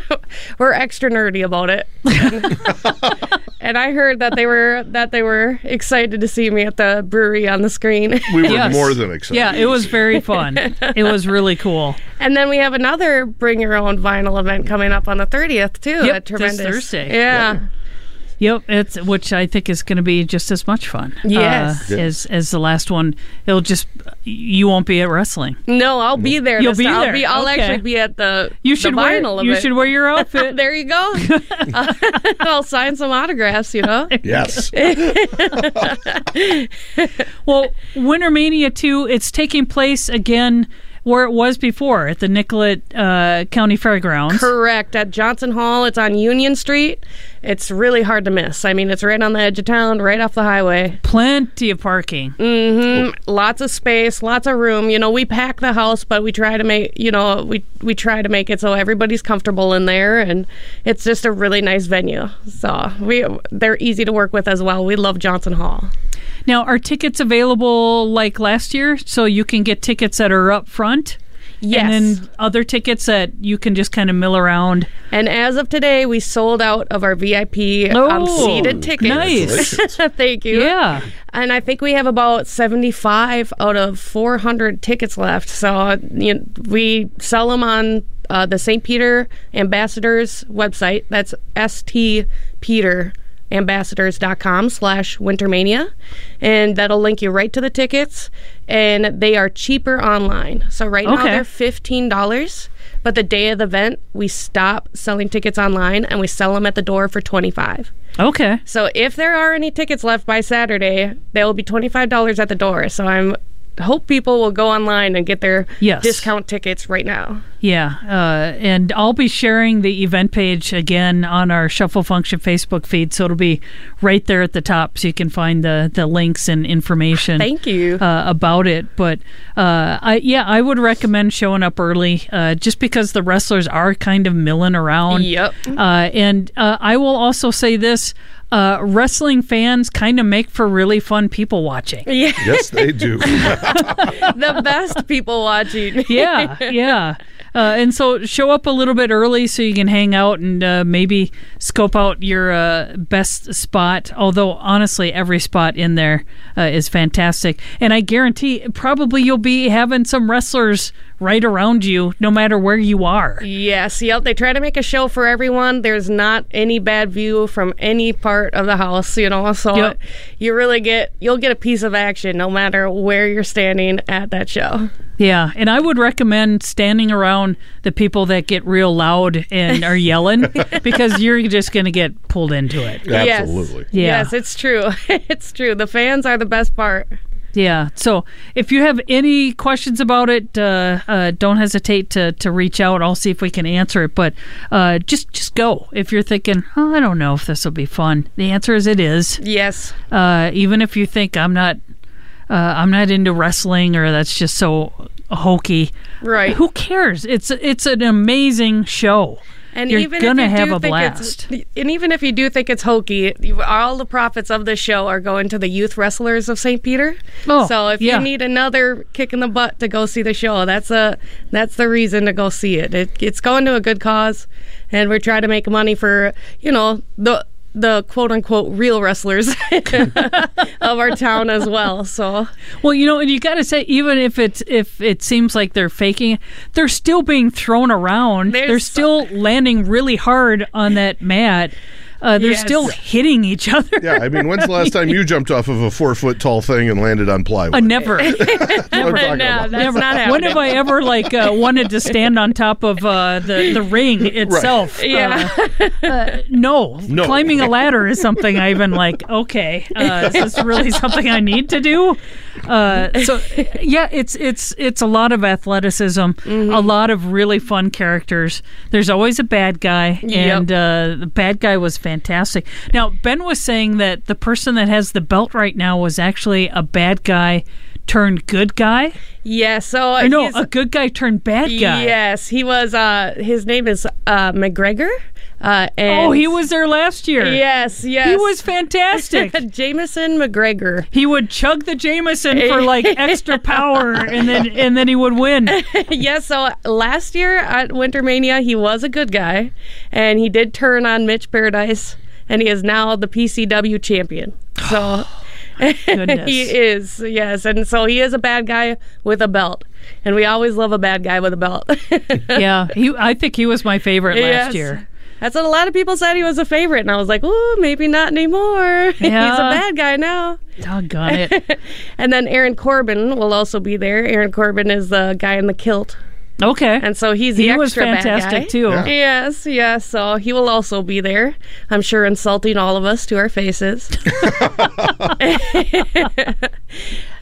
we're extra nerdy about it. and I heard that they were that they were excited to see me at the brewery on the screen. we were Yes. more than excited. Yeah, it was very fun. It was really cool. And then we have another bring your own vinyl event coming up on the 30th too Yep, at this Tremendous. Thursday. Yeah. Yep, it's which I think is going to be just as much fun. Yes. uh, as as the last one. It'll just you won't be at wrestling. No, I'll be there. You'll be time. there. I'll, be, I'll Okay. actually be at the You the should wear vinyl you event. should wear your outfit. there you go. I'll sign some autographs. You know. Yes. well, Winter Mania 2, it's taking place again where it was before at the Nicollet uh, County Fairgrounds. Correct. At Johnson Hall, it's on Union Street. It's really hard to miss. I mean, it's right on the edge of town, right off the highway. Plenty of parking. Mm-hmm. Lots of space, lots of room. You know, we pack the house, but we try to make you know we we try to make it so everybody's comfortable in there, and it's just a really nice venue. So we they're easy to work with as well. We love Johnson Hall. Now, are tickets available like last year? So you can get tickets that are up front? Yes. And then other tickets that you can just kind of mill around. And as of today, we sold out of our VIP um, Oh, seated tickets. nice. Thank you. Yeah. And I think we have about 75 out of 400 tickets left. So you know, we sell them on uh, the St. Peter Ambassadors website. That's St. Peter ambassadors.com slash wintermania and that'll link you right to the tickets and they are cheaper online so right now Okay. they're $15 but the day of the event we stop selling tickets online and we sell them at the door for 25 Okay. so if there are any tickets left by Saturday, they will be twenty five dollars at the door. So I'm hope people will go online and get their Yes. discount tickets right now. Yeah, uh, and I'll be sharing the event page again on our Shuffle Function Facebook feed, so it'll be right there at the top, so you can find the the links and information. Thank you uh, about it. But uh, I yeah, I would recommend showing up early, uh, just because the wrestlers are kind of milling around. Yep. Uh, and uh, I will also say this. Uh, wrestling fans kind of make for really fun people watching. Yeah. Yes, they do. the best people watching. yeah, yeah. Uh, and so show up a little bit early so you can hang out and uh, maybe scope out your uh, best spot. Although honestly, every spot in there uh, is fantastic, and I guarantee probably you'll be having some wrestlers right around you, no matter where you are. Yes, yep. They try to make a show for everyone. There's not any bad view from any part of the house, you know. So Yep. you really get you'll get a piece of action no matter where you're standing at that show. Yeah, and I would recommend standing around the people that get real loud and are yelling because you're just going to get pulled into it. Yes. Yeah. Yes, it's true. it's true. The fans are the best part. Yeah. So if you have any questions about it, uh, uh, don't hesitate to, to reach out. I'll see if we can answer it. But uh, just just go. If you're thinking, oh, I don't know if this will be fun, the answer is it is. Yes. Uh, even if you think I'm not, uh, I'm not into wrestling or that's just so hokey. Right. Who cares? It's it's an amazing show. And you're even gonna if you have do a think blast. it's, and even if you do think it's hokey, you, all the profits of this show are going to the youth wrestlers of St. Peter. Oh, so if yeah. you need another kick in the butt to go see the show, that's a that's the reason to go see it. it it's going to a good cause, and we're trying to make money for you know the the quote unquote real wrestlers of our town as well. So Well, you know, and you got to say, even if it's if it seems like they're faking, they're still being thrown around. There's they're still landing really hard on that mat. Uh, they're Yes. still hitting each other. Yeah, I mean, when's the last time you jumped off of a four foot tall thing and landed on plywood? Uh, never. That's what I'm talking No, that's Never. not happening. When have I ever like uh, wanted to stand on top of uh, the the ring itself? Yeah. Uh, uh, no. No. Climbing a ladder is something I even like. Okay, uh, is this really something I need to do? Uh, so yeah, it's it's it's a lot of athleticism, Mm-hmm. a lot of really fun characters. There's always a bad guy, and uh, the bad guy was fantastic. Now Ben was saying that the person that has the belt right now was actually a bad guy turned good guy. yeah, so Or no, a good guy turned bad guy. Yes, he was. Uh, his name is uh, McGregor. Uh, and Oh, he was there last year. Yes, yes. He was fantastic. Jameson McGregor. he would chug the Jameson for like extra power, and then and then he would win. yes, so last year at Wintermania, he was a good guy, and he did turn on Mitch Paradise, and he is now the PCW champion. So. He is, yes. And so he is a bad guy with a belt. And we always love a bad guy with a belt. yeah, he. I think he was my favorite last Yes. year. That's what a lot of people said he was a favorite. And I was like, ooh, maybe not anymore. He's a bad guy now. Doggone it. And then Aaron Corbin will also be there. Aaron Corbin is the guy in the kilt. Okay. And so he's the He was extra bad fantastic, guy. too. Yeah. Yes, yes. So he will also be there. I'm sure insulting all of us to our faces.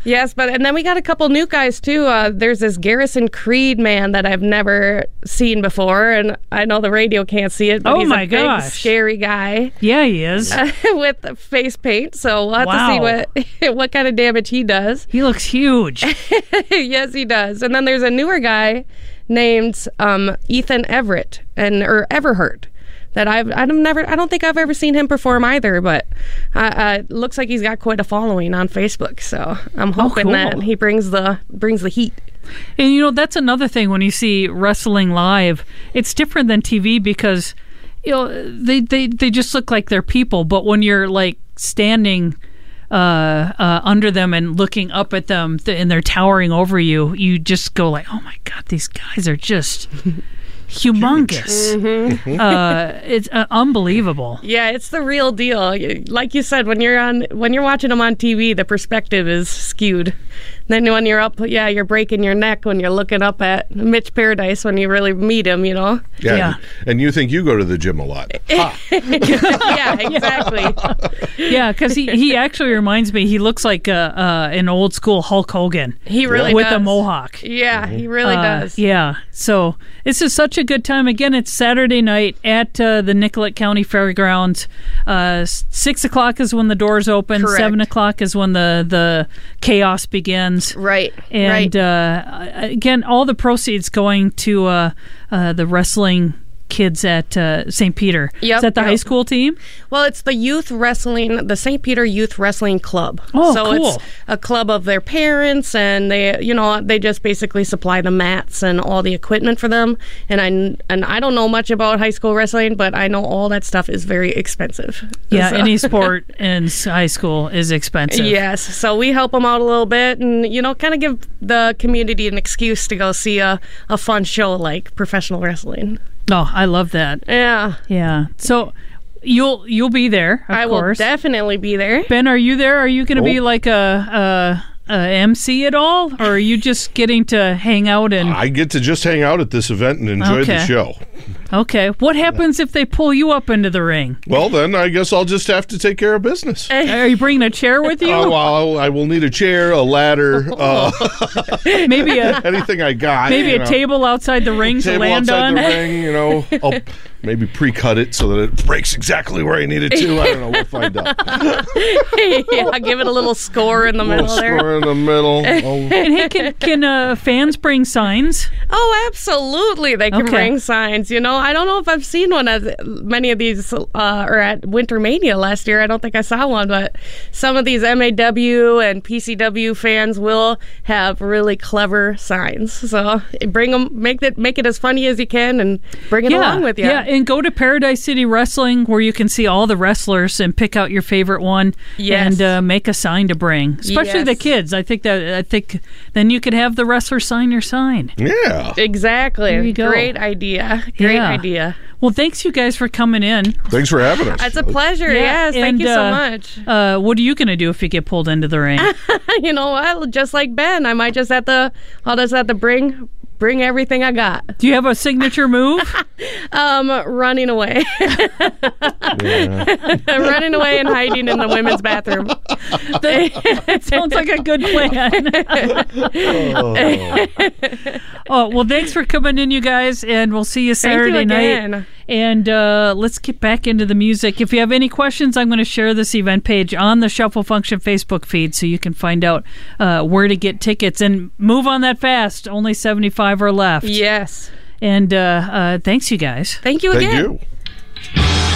yes, but and then we got a couple new guys too. Uh, there's this Garrison Creed man that I've never seen before, and I know the radio can't see it. But Oh he's my a big, gosh. scary guy Yeah, he is. with face paint. So we'll have Wow. to see what what kind of damage he does. He looks huge. yes, he does. And then there's a newer guy named um, Ethan Everett and or Everhurt that I've I've never I don't think I've ever seen him perform either, but uh, uh, looks like he's got quite a following on Facebook. So I'm hoping cool. that he brings the brings the heat. And you know, that's another thing when you see wrestling live, it's different than TV because you know, they they they just look like they're people, but when you're like standing uh, uh, under them and looking up at them th- and they're towering over you, you just go like, "Oh my god, these guys are just humongous." Mhm. uh, it's uh, unbelievable. Yeah, it's the real deal. Like you said, when you're on when you're watching them on TV, the perspective is skewed. Then when you're up, yeah, you're breaking your neck when you're looking up at Mitch Paradise when you really meet him. You know. Yeah. And you think you go to the gym a lot. yeah, exactly. yeah, because he, he actually reminds me. He looks like uh, uh, an old school Hulk Hogan. He really with a mohawk. Yeah, he really Uh, does. Yeah. So this is such a good time. Again, it's Saturday night at uh, the Nicollet County Fairgrounds. Uh, six o'clock is when the doors open. Correct. Seven o'clock is when the the chaos begins. Right. And uh, again, all the proceeds going to uh, uh, the wrestling kids at uh, St. Peter. Yep, Is that the high school team? Well, it's the youth wrestling, the St. Peter Youth Wrestling Club. Oh, so cool. it's a club of their parents, and they, you know, they just basically supply the mats and all the equipment for them. And I and I don't know much about high school wrestling, but I know all that stuff is very expensive. Yeah, So- any sport in high school is expensive. Yes, so we help them out a little bit, and you know, kind of give the community an excuse to go see a, a fun show like professional wrestling. Oh, I love that. Yeah. Yeah. So you'll you'll be there, of I will definitely be there. Ben, are you there? Are you going to be Oh. like a, a, a MC at all, or are you just getting to hang out and? I get to just hang out at this event and enjoy the show. Okay. What happens if they pull you up into the ring? Well, then I guess I'll just have to take care of business. Are you bringing a chair with you? Oh, well, I will need a chair, a ladder, uh, maybe a anything I got. maybe a know. table outside the ring to table land outside on. the ring. You know, I'll maybe pre-cut it so that it breaks exactly where I need it to. I don't know. We'll find out. yeah, give it a little score in the Little middle there. score in the middle. Oh. and hey, can can uh, fans bring signs? Oh, absolutely. They can Okay. bring signs. You know, I don't know if I've seen one at many of these, uh, or at Winter Mania last year. I don't think I saw one, but some of these MAW and PCW fans will have really clever signs. So bring them, make it, make it as funny as you can, and bring it along with you. Yeah, and go to Paradise City Wrestling where you can see all the wrestlers and pick out your favorite one Yes. and uh, make a sign to bring. Especially the kids. I think that I think then you could have the wrestler sign your sign. Yeah. Exactly. There you go. Great idea. Great Yeah. Idea. Well, thanks you guys for coming in. Thanks for having us. It's a pleasure. yes. Thank you so uh, much. Uh, what are you going to do if you get pulled into the ring? you know what? Just like Ben, I might just have to. I'll just have to bring bring everything I got. Do you have a signature move? um, running away, running away and hiding in the women's bathroom. that sounds like a good plan. oh well, thanks for coming in, you guys, and we'll see you Thank you Saturday night. Again. And uh, let's get back into the music. If you have any questions, I'm going to share this event page on the Shuffle Function Facebook feed, so you can find out uh, where to get tickets and move on that fast. Only 75 are left. Yes. And uh, uh, thanks, you guys. Thank you Thank again. you.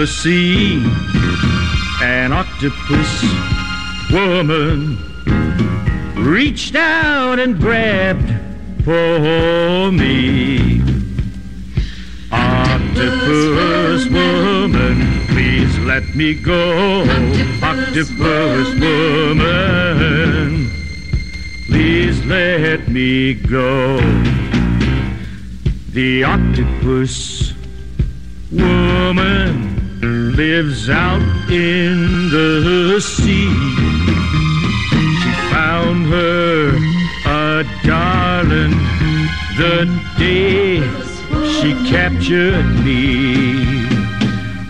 The sea. An octopus woman reached out and grabbed for me. Octopus woman, please let me go. Octopus woman, please let me go. The octopus woman lives out in the sea. She found her a darling the day she captured me.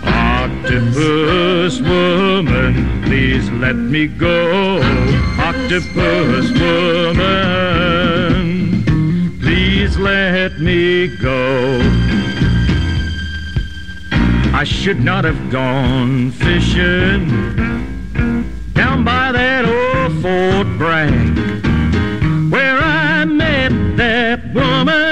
Octopus woman, please let me go. Octopus woman, please let me go. I should not have gone fishing down by that old Fort Bragg where I met that woman,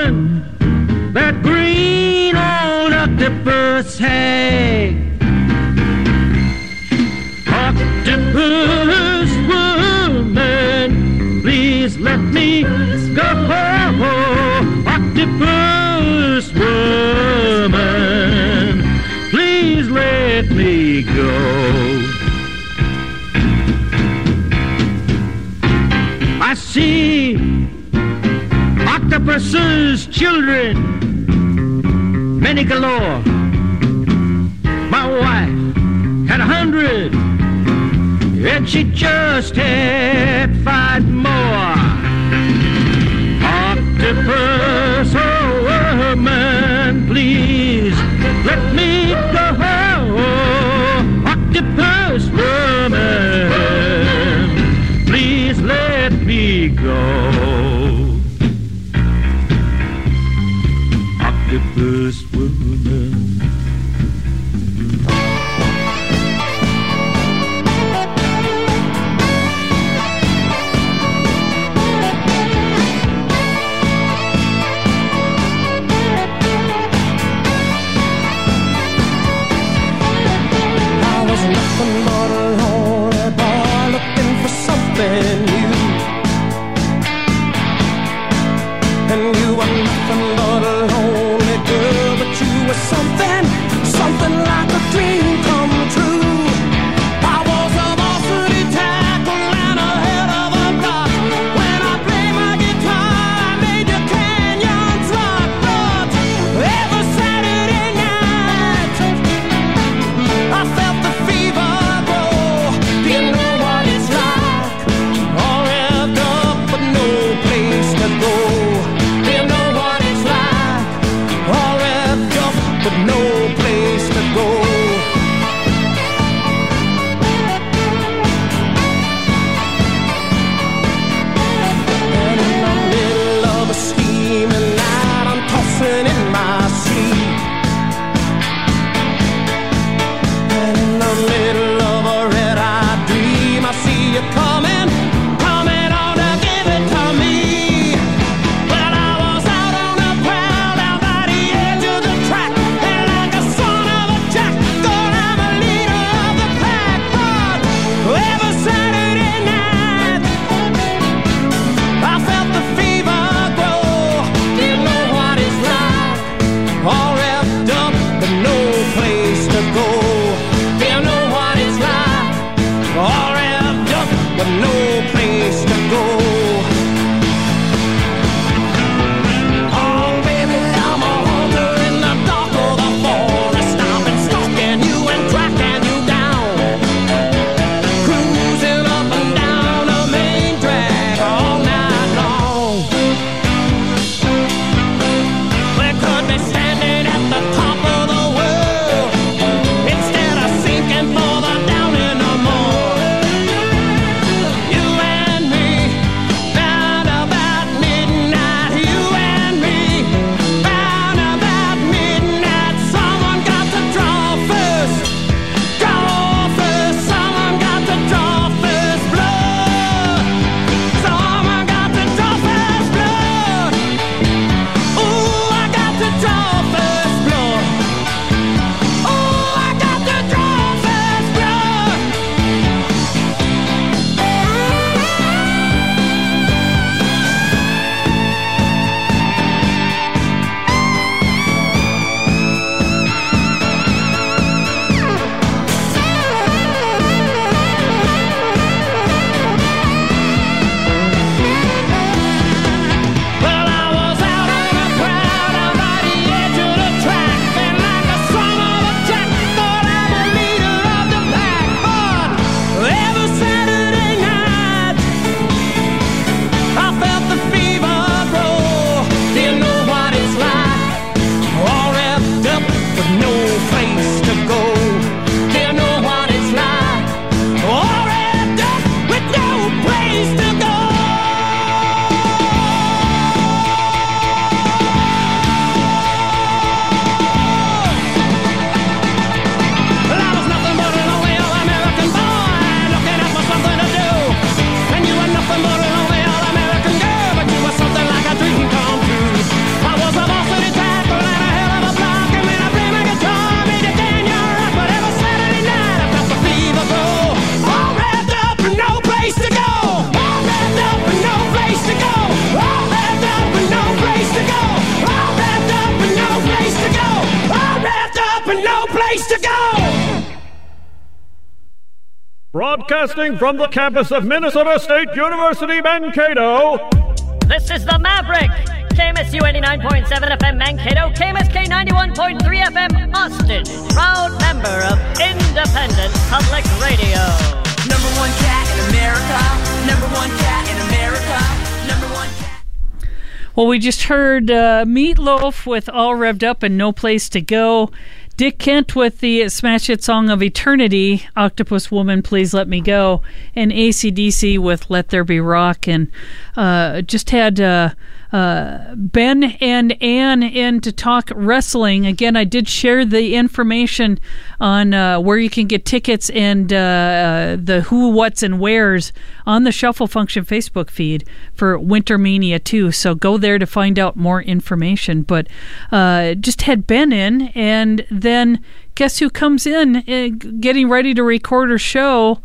octopus's children, many galore. My wife had a hundred, and she just had five more. Octopus, oh. Broadcasting from the campus of Minnesota State University, Mankato. This is the Maverick. KMSU 89.7 FM Mankato, KMSK 91.3 FM Austin. Proud member of Independent Public Radio. Number one cat in America. Number one cat in America. Number one cat. Well, we just heard uh, Meatloaf with All Revved Up and No Place to Go. Dick Kent with the smash hit song of Eternity, Octopus Woman, Please Let Me Go, and ACDC with Let There Be Rock. And uh, just had uh, uh, Ben and Ann in to talk wrestling. Again, I did share the information on uh, where you can get tickets and uh, the who, what's, and where's on the Shuffle Function Facebook feed for Winter Mania 2. So go there to find out more information. But uh, just had Ben in, and then guess who comes in uh, getting ready to record her show?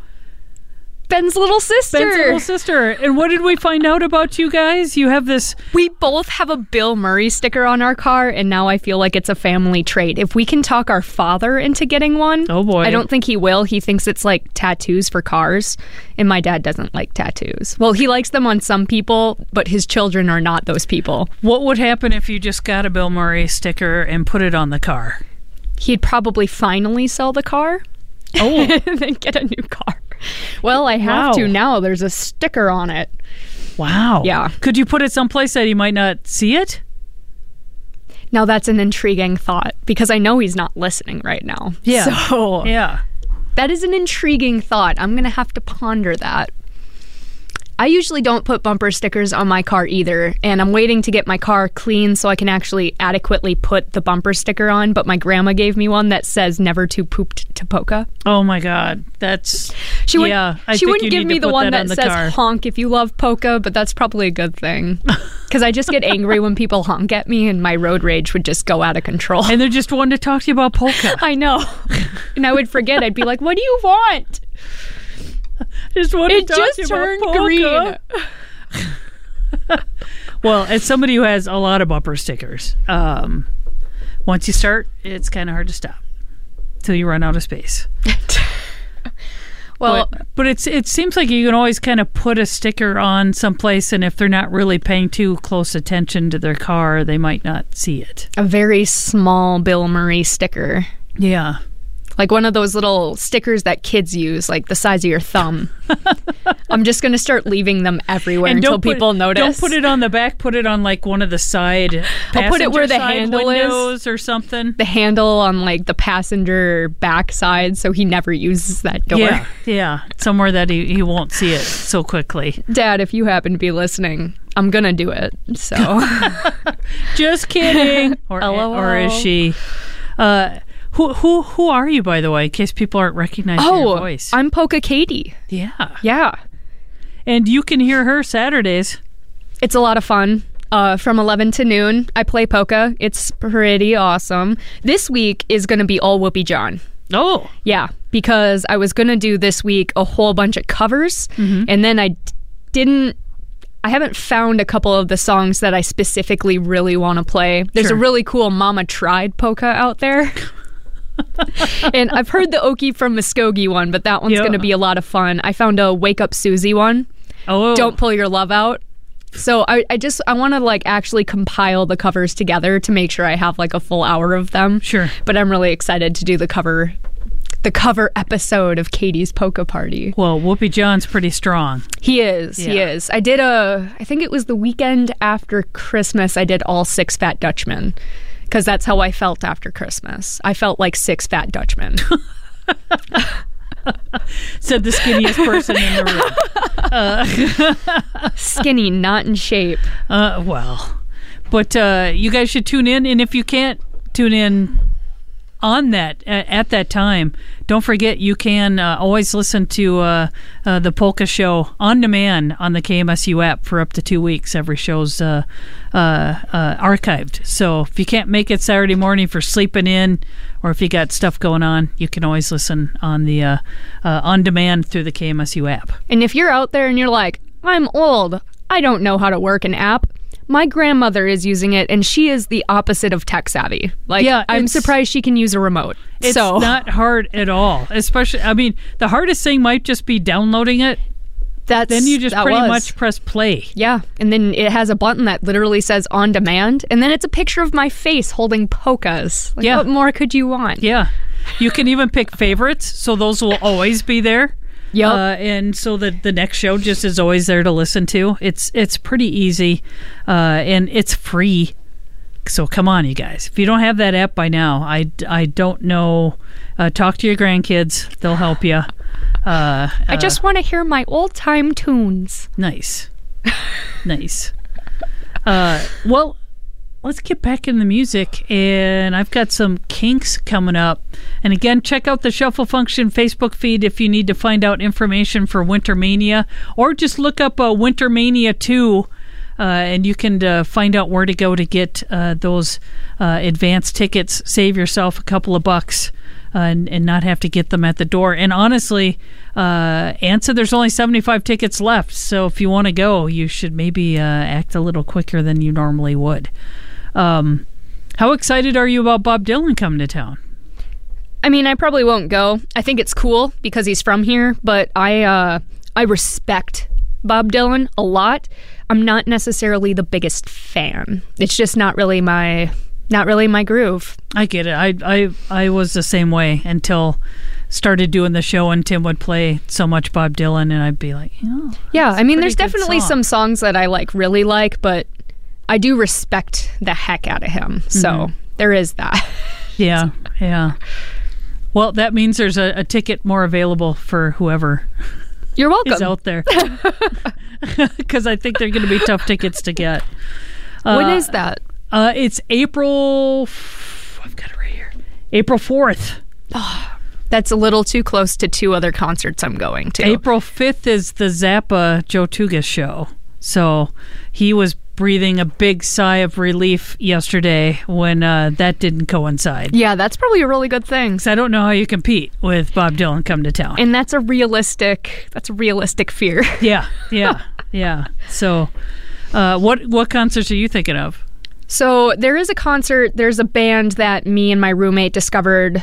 Ben's little sister. Ben's little sister. And what did we find out about you guys? You have this. We both have a Bill Murray sticker on our car, and now I feel like it's a family trait. If we can talk our father into getting one, oh boy, I don't think he will. He thinks it's like tattoos for cars, and my dad doesn't like tattoos. Well, he likes them on some people, but his children are not those people. What would happen if you just got a Bill Murray sticker and put it on the car? He'd probably finally sell the car. Oh, and then get a new car. Well, I have Wow. to now. There's a sticker on it. Wow. Yeah. Could you put it someplace that he might not see it? Now that's an intriguing thought because I know he's not listening right now. Yeah. So Yeah. that is an intriguing thought. I'm going to have to ponder that. I usually don't put bumper stickers on my car either, and I'm waiting to get my car clean so I can actually adequately put the bumper sticker on. But my grandma gave me one that says "Never too pooped to polka." Oh my God, that's She would, yeah. I she think wouldn't give me the one that, that, the says car. "honk" if you love polka, but that's probably a good thing because I just get angry when people honk at me, and my road rage would just go out of control. And they're just wanting to talk to you about polka. I know, and I would forget. I'd be like, "What do you want?" Just want it to talk just to you about turned green. Well, as somebody who has a lot of bumper stickers, um, once you start, it's kind of hard to stop till you run out of space. Well, but, but it's it seems like you can always kind of put a sticker on someplace, and if they're not really paying too close attention to their car, they might not see it. a very small Bill Murray sticker. Yeah. Like one of those little stickers that kids use, like the size of your thumb. I'm just going to start leaving them everywhere And until people notice. Don't put it on the back. Put it on like one of the side. I'll put it where the handle is. or something. the handle on like the passenger back side so he never uses that door. Yeah, yeah, somewhere that he, he won't see it so quickly. Dad, if you happen to be listening, I'm going to do it. So Just kidding. or or is she? Uh, who who who are you, by the way? In case people aren't recognizing your Oh, voice. I'm Polka Katie. Yeah, Yeah. and you can hear her Saturdays. It's a lot of fun. Uh, from 11 to noon, I play polka. It's pretty awesome. This week is going to be all Whoopee John. Oh, Yeah, because I was going to do this week a whole bunch of covers, Mm-hmm. and then I d- didn't. I haven't found a couple of the songs that I specifically really want to play. There's Sure. a really cool Mama Tried polka out there. and I've heard the Okie from Muskogee one, but that one's Yeah. going to be a lot of fun. I found a Wake Up Susie one. oh, Don't pull your love out. So I, I just I want to like actually compile the covers together to make sure I have like a full hour of them. Sure. But I'm really excited to do the cover the cover episode of Katie's Polka Party. Well, Whoopee John's pretty strong. He is. He is. I did a I think it was the weekend after Christmas I did all six fat Dutchmen because that's how I felt after Christmas. I felt like six fat Dutchmen. Said the skinniest person in the room. Skinny, not in shape. Uh, well, but uh, you guys should tune in, and if you can't tune in on that at, at that time, don't forget you can uh, always listen to uh, uh, the Polka Show on demand on the KMSU app for up to two weeks. Every show's uh, uh, uh, archived, so if you can't make it Saturday morning for sleeping in, or if you got stuff going on, you can always listen on the on demand through the KMSU app. And if you're out there and you're like, I'm old, I don't know how to work an app, my grandmother is using it, and she is the opposite of tech savvy. Like, Yeah, I'm surprised she can use a remote. It's so not hard at all. Especially, I mean, the hardest thing might just be downloading it. That's then you just pretty was. much press play. Yeah, and then it has a button that literally says on demand, and then it's a picture of my face holding polkas. Like, Yeah. what more could you want? Yeah, you can even pick favorites, so those will always be there. Yep. Uh, and so the the next show just is always there to listen to. It's it's pretty easy, uh, and it's free. So come on, you guys. If you don't have that app by now, I, I don't know. Uh, talk to your grandkids; they'll help you. Uh, I just want to hear my old time tunes. Nice. nice. Uh, well, let's get back in the music. And I've got some kinks coming up. And again, check out the Shuffle Function Facebook feed if you need to find out information for Winter Mania, or just look up uh, Winter Mania 2. Uh, and you can uh, find out where to go to get uh, those uh, advance tickets. Save yourself a couple of bucks uh, and, and not have to get them at the door. And honestly, uh, Ansa, there's only 75 tickets left. So if you want to go, you should maybe act a little quicker than you normally would. Um, how excited are you about Bob Dylan coming to town? I mean, I probably won't go. I think it's cool because he's from here, but I uh, I respect Bob Dylan a lot. I'm not necessarily the biggest fan. It's just not really my not really my groove. I get it. I I I was the same way until started doing the show and Tim would play so much Bob Dylan and I'd be like, oh, Yeah, I mean, there's definitely song. some songs that I like really like, but I do respect the heck out of him. So Mhm. there is that. Yeah, yeah. Well, that means there's a, a ticket more available for whoever You're welcome. is out there. Because I think they're going to be tough tickets to get. When Uh, is that? Uh, it's April. f- I've got it right here. April fourth. That's a little too close to two other concerts I'm going to. April 5th is the Zappa Joe Tugas show. So he was breathing a big sigh of relief yesterday when uh, that didn't coincide. Yeah, that's probably a really good thing. I don't know how you compete with Bob Dylan come to town. And that's a realistic that's a realistic fear. yeah, yeah, yeah. So, uh, what what concerts are you thinking of? So there is a concert, there's a band that me and my roommate discovered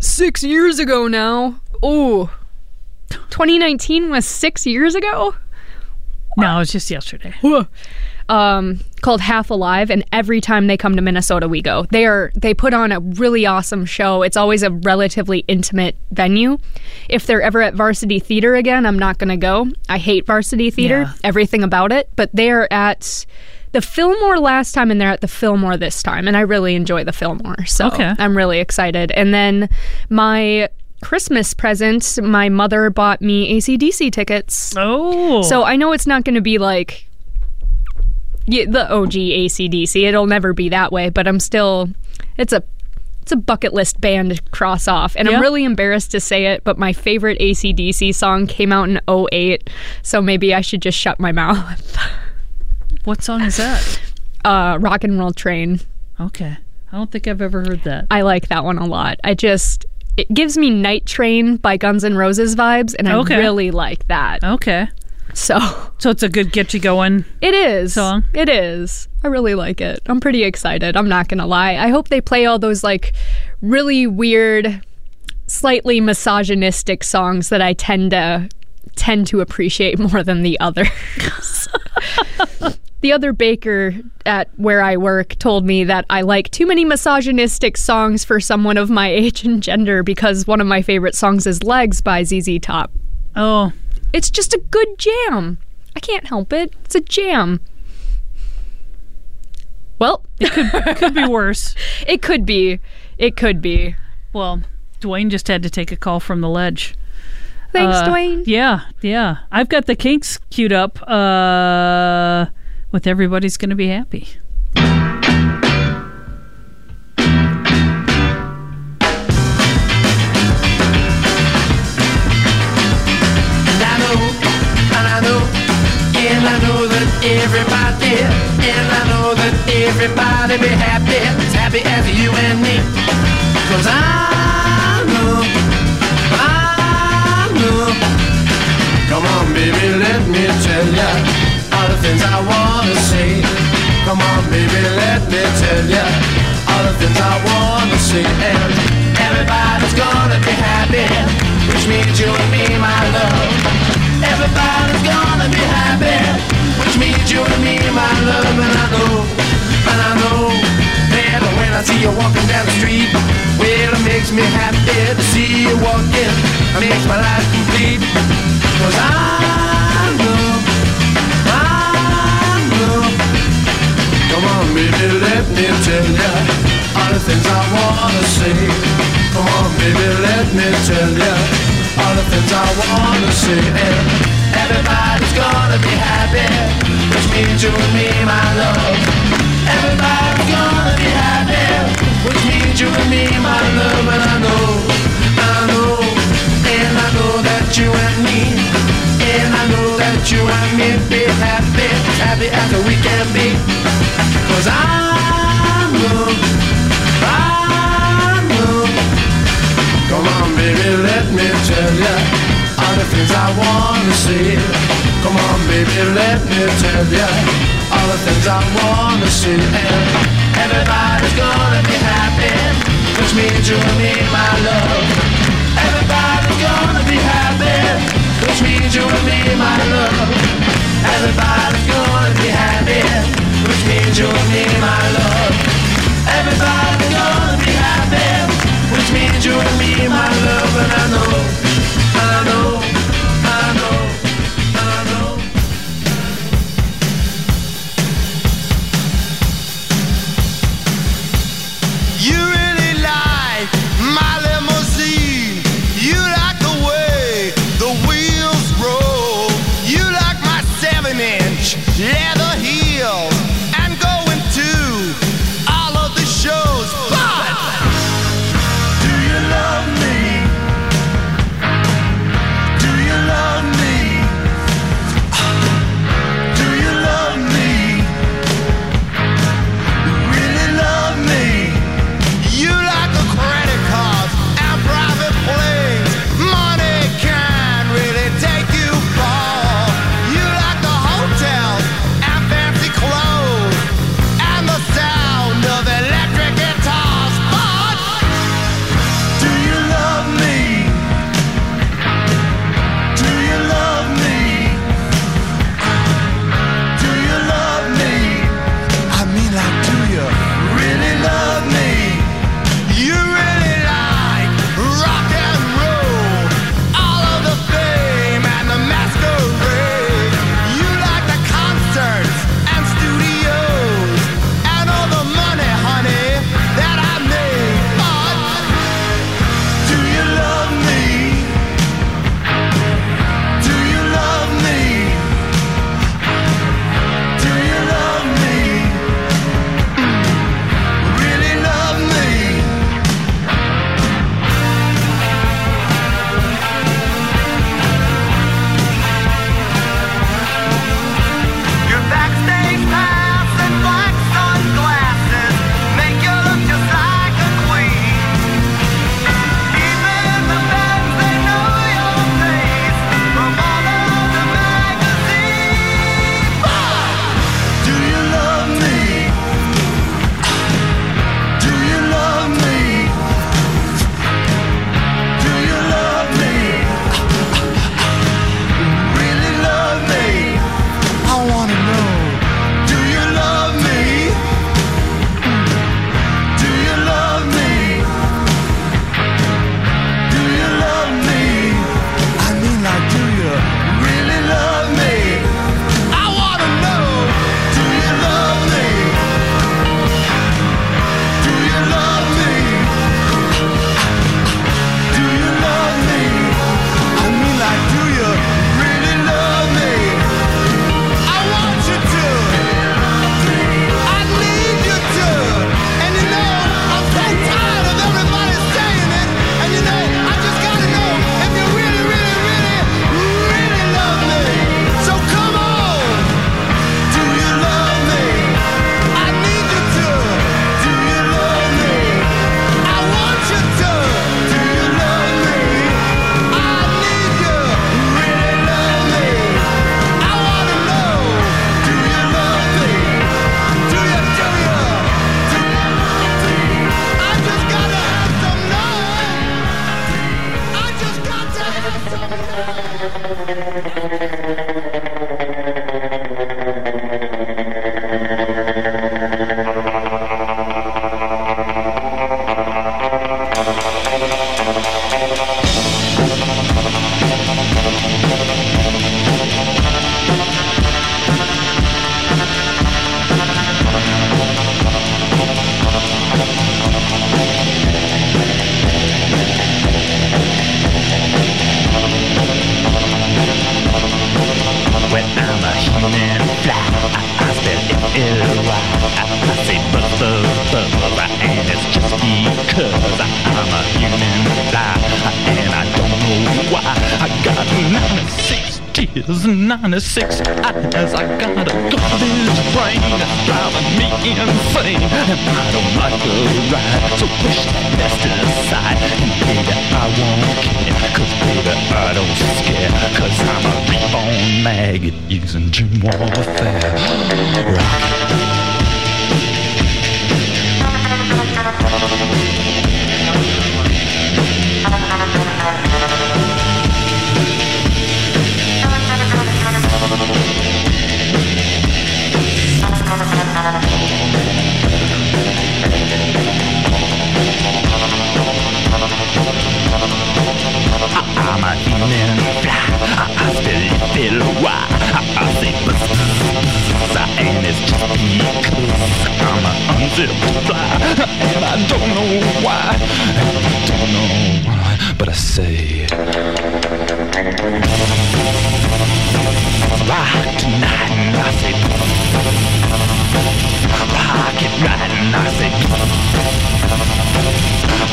six years ago now. Oh. 2019 was six years ago? No, it was just yesterday. um, called Half Alive, and every time they come to Minnesota, we go. They are they put on a really awesome show. It's always a relatively intimate venue. If they're ever at Varsity Theater again, I'm not going to go. I hate Varsity Theater, Yeah. everything about it. But they're at the Fillmore last time, and they're at the Fillmore this time, and I really enjoy the Fillmore. So Okay. I'm really excited. And then my Christmas present, my mother bought me ACDC tickets. Oh. So I know it's not going to be like yeah, the OG ACDC. It'll never be that way, but I'm still it's a it's a bucket list band to cross off. And Yeah. I'm really embarrassed to say it, but my favorite ACDC song came out in 08, so maybe I should just shut my mouth. What song is that? Uh Rock and Roll Train. Okay. I don't think I've ever heard that. I like that one a lot. I just it gives me Night Train by Guns N' Roses vibes and I Okay. really like that. Okay. So So it's a good get you going. It is. Song? It is. I really like it. I'm pretty excited. I'm not going to lie. I hope they play all those like really weird, slightly misogynistic songs that I tend to tend to appreciate more than the others. the other baker at where I work told me that I like too many misogynistic songs for someone of my age and gender because one of my favorite songs is Legs by ZZ Top. Oh. It's just a good jam. I can't help it. It's a jam. Well, it could could be worse. It could be. It could be. Well, Dwayne just had to take a call from the ledge. Thanks, Uh, Dwayne. Yeah, yeah. I've got the kinks queued up uh, with everybody's to be happy. And I know, and I know, and I know that everybody, and I know that everybody be happy, as happy as you and me. Cause I know, I know. Come on, baby, let me tell ya the things I wanna say. Come on, baby, let me tell ya all the things I wanna say. And everybody's gonna be happy, which means you and me, my love. Everybody's gonna be happy, which means you and me, my love. And I know, and I know, man, when I see you walking down the street, well, it makes me happy to see you walking. It makes my life complete. Cause I know, I. Come on, baby, let me tell ya all the things I wanna say. Come on, baby, let me tell ya all the things I wanna say. And everybody's gonna be happy, which means you and me, my love. Everybody's gonna be happy, which means you and me, my love. And I know, I know, and I know that you and me, and I know that you and me be happy, happy as we can be. Cause I know, I'm know. Come on, baby, let me tell ya all the things I wanna see. Come on, baby, let me tell ya all the things I wanna say. And everybody's gonna be happy, which means you and me, my love. Means you and me, my love.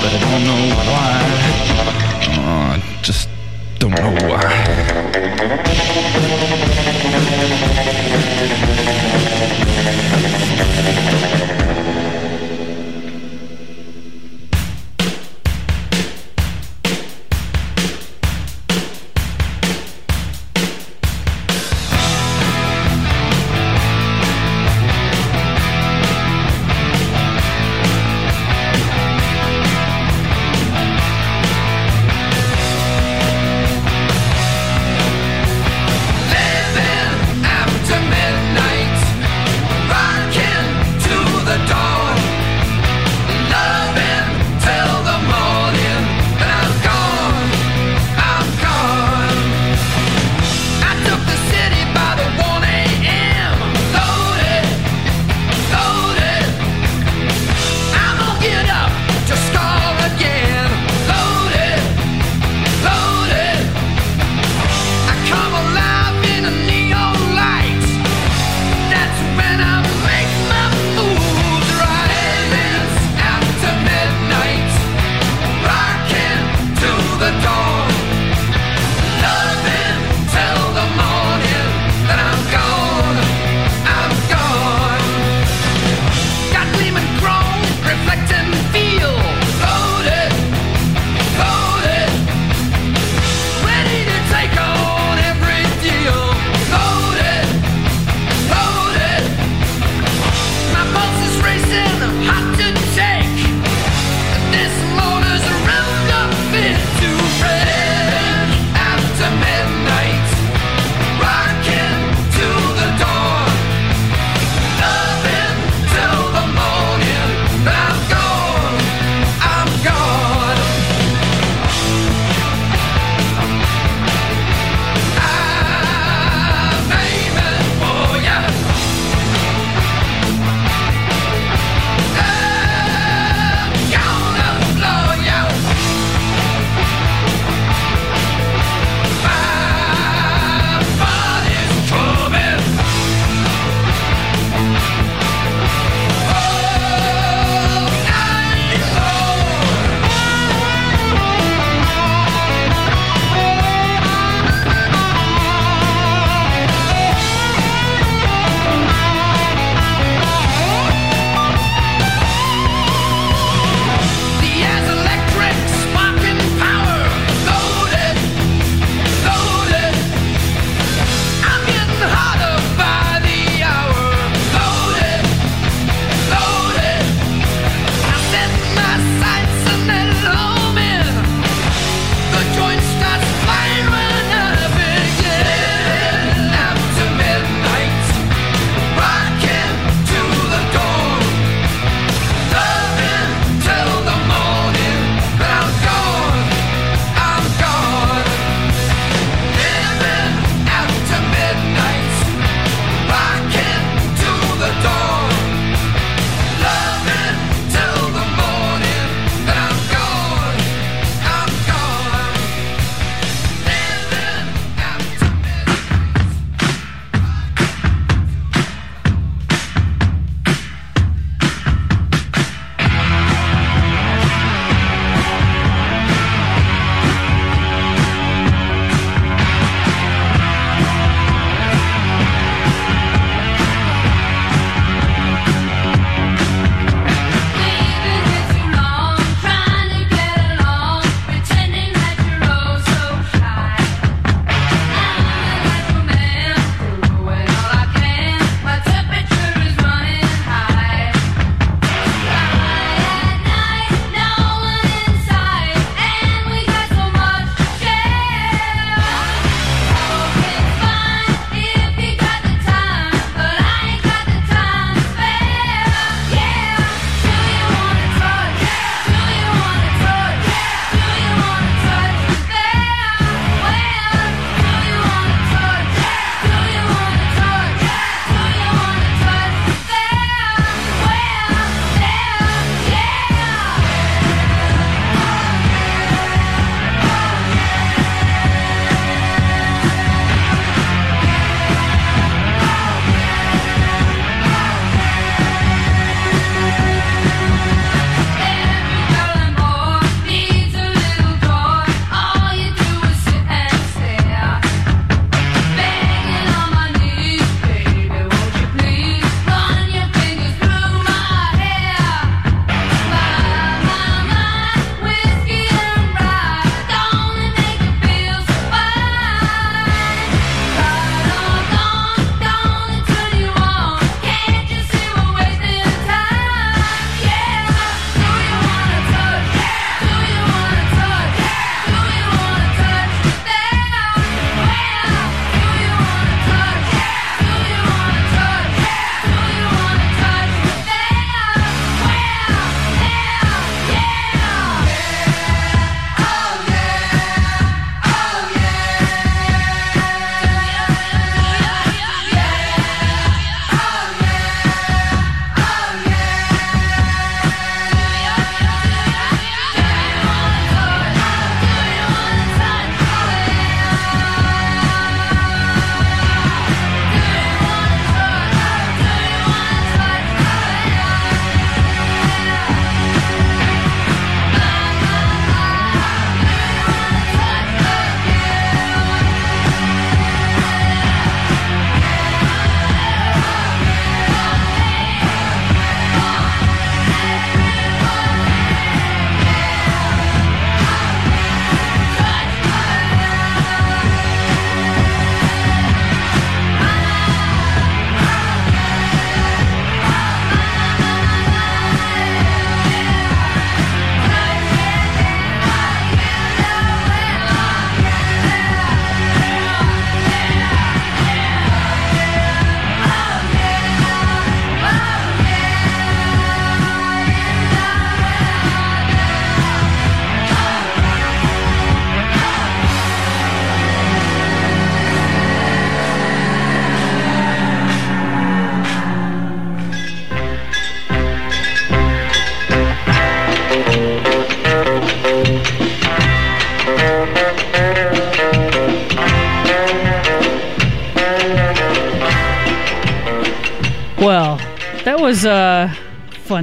but I don't know why. Oh, I just don't know why. Thank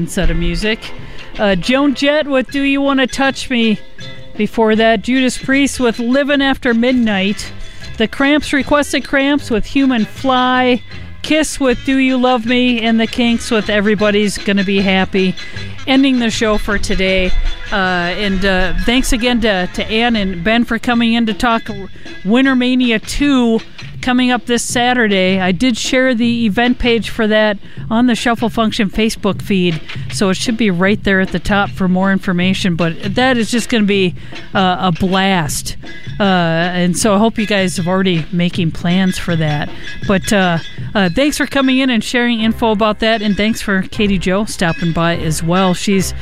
fun set of music. Uh, Joan Jett with Do You Want to Touch Me? Before that, Judas Priest with Living After Midnight. The Cramps requested Cramps with Human Fly. Kiss with Do You Love Me? And the Kinks with Everybody's Gonna Be Happy. Ending the show for today. Uh, and uh, thanks again to, to Ann and Ben for coming in to talk Winter Mania 2 coming up this Saturday. I did share the event page for that on the Shuffle Function Facebook feed, so it should be right there at the top for more information. But that is just going to be uh, a blast, uh, and so I hope you guys have already making plans for that. But uh, uh, thanks for coming in and sharing info about that, and thanks for Katie Joe stopping by as well. She's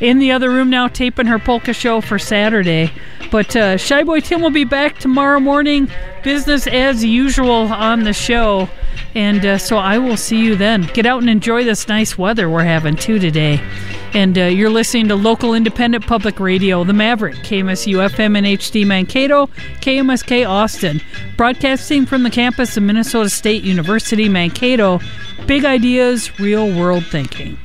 in the other room now taping her polka show for Saturday. But uh, Shy Boy Tim will be back tomorrow morning, business as usual on the show. And uh, so I will see you then. Get out and enjoy this nice weather we're having too today. And uh, you're listening to local independent public radio, The Maverick, KMSU FM and HD Mankato, KMSK Austin, broadcasting from the campus of Minnesota State University, Mankato. Big ideas, real world thinking.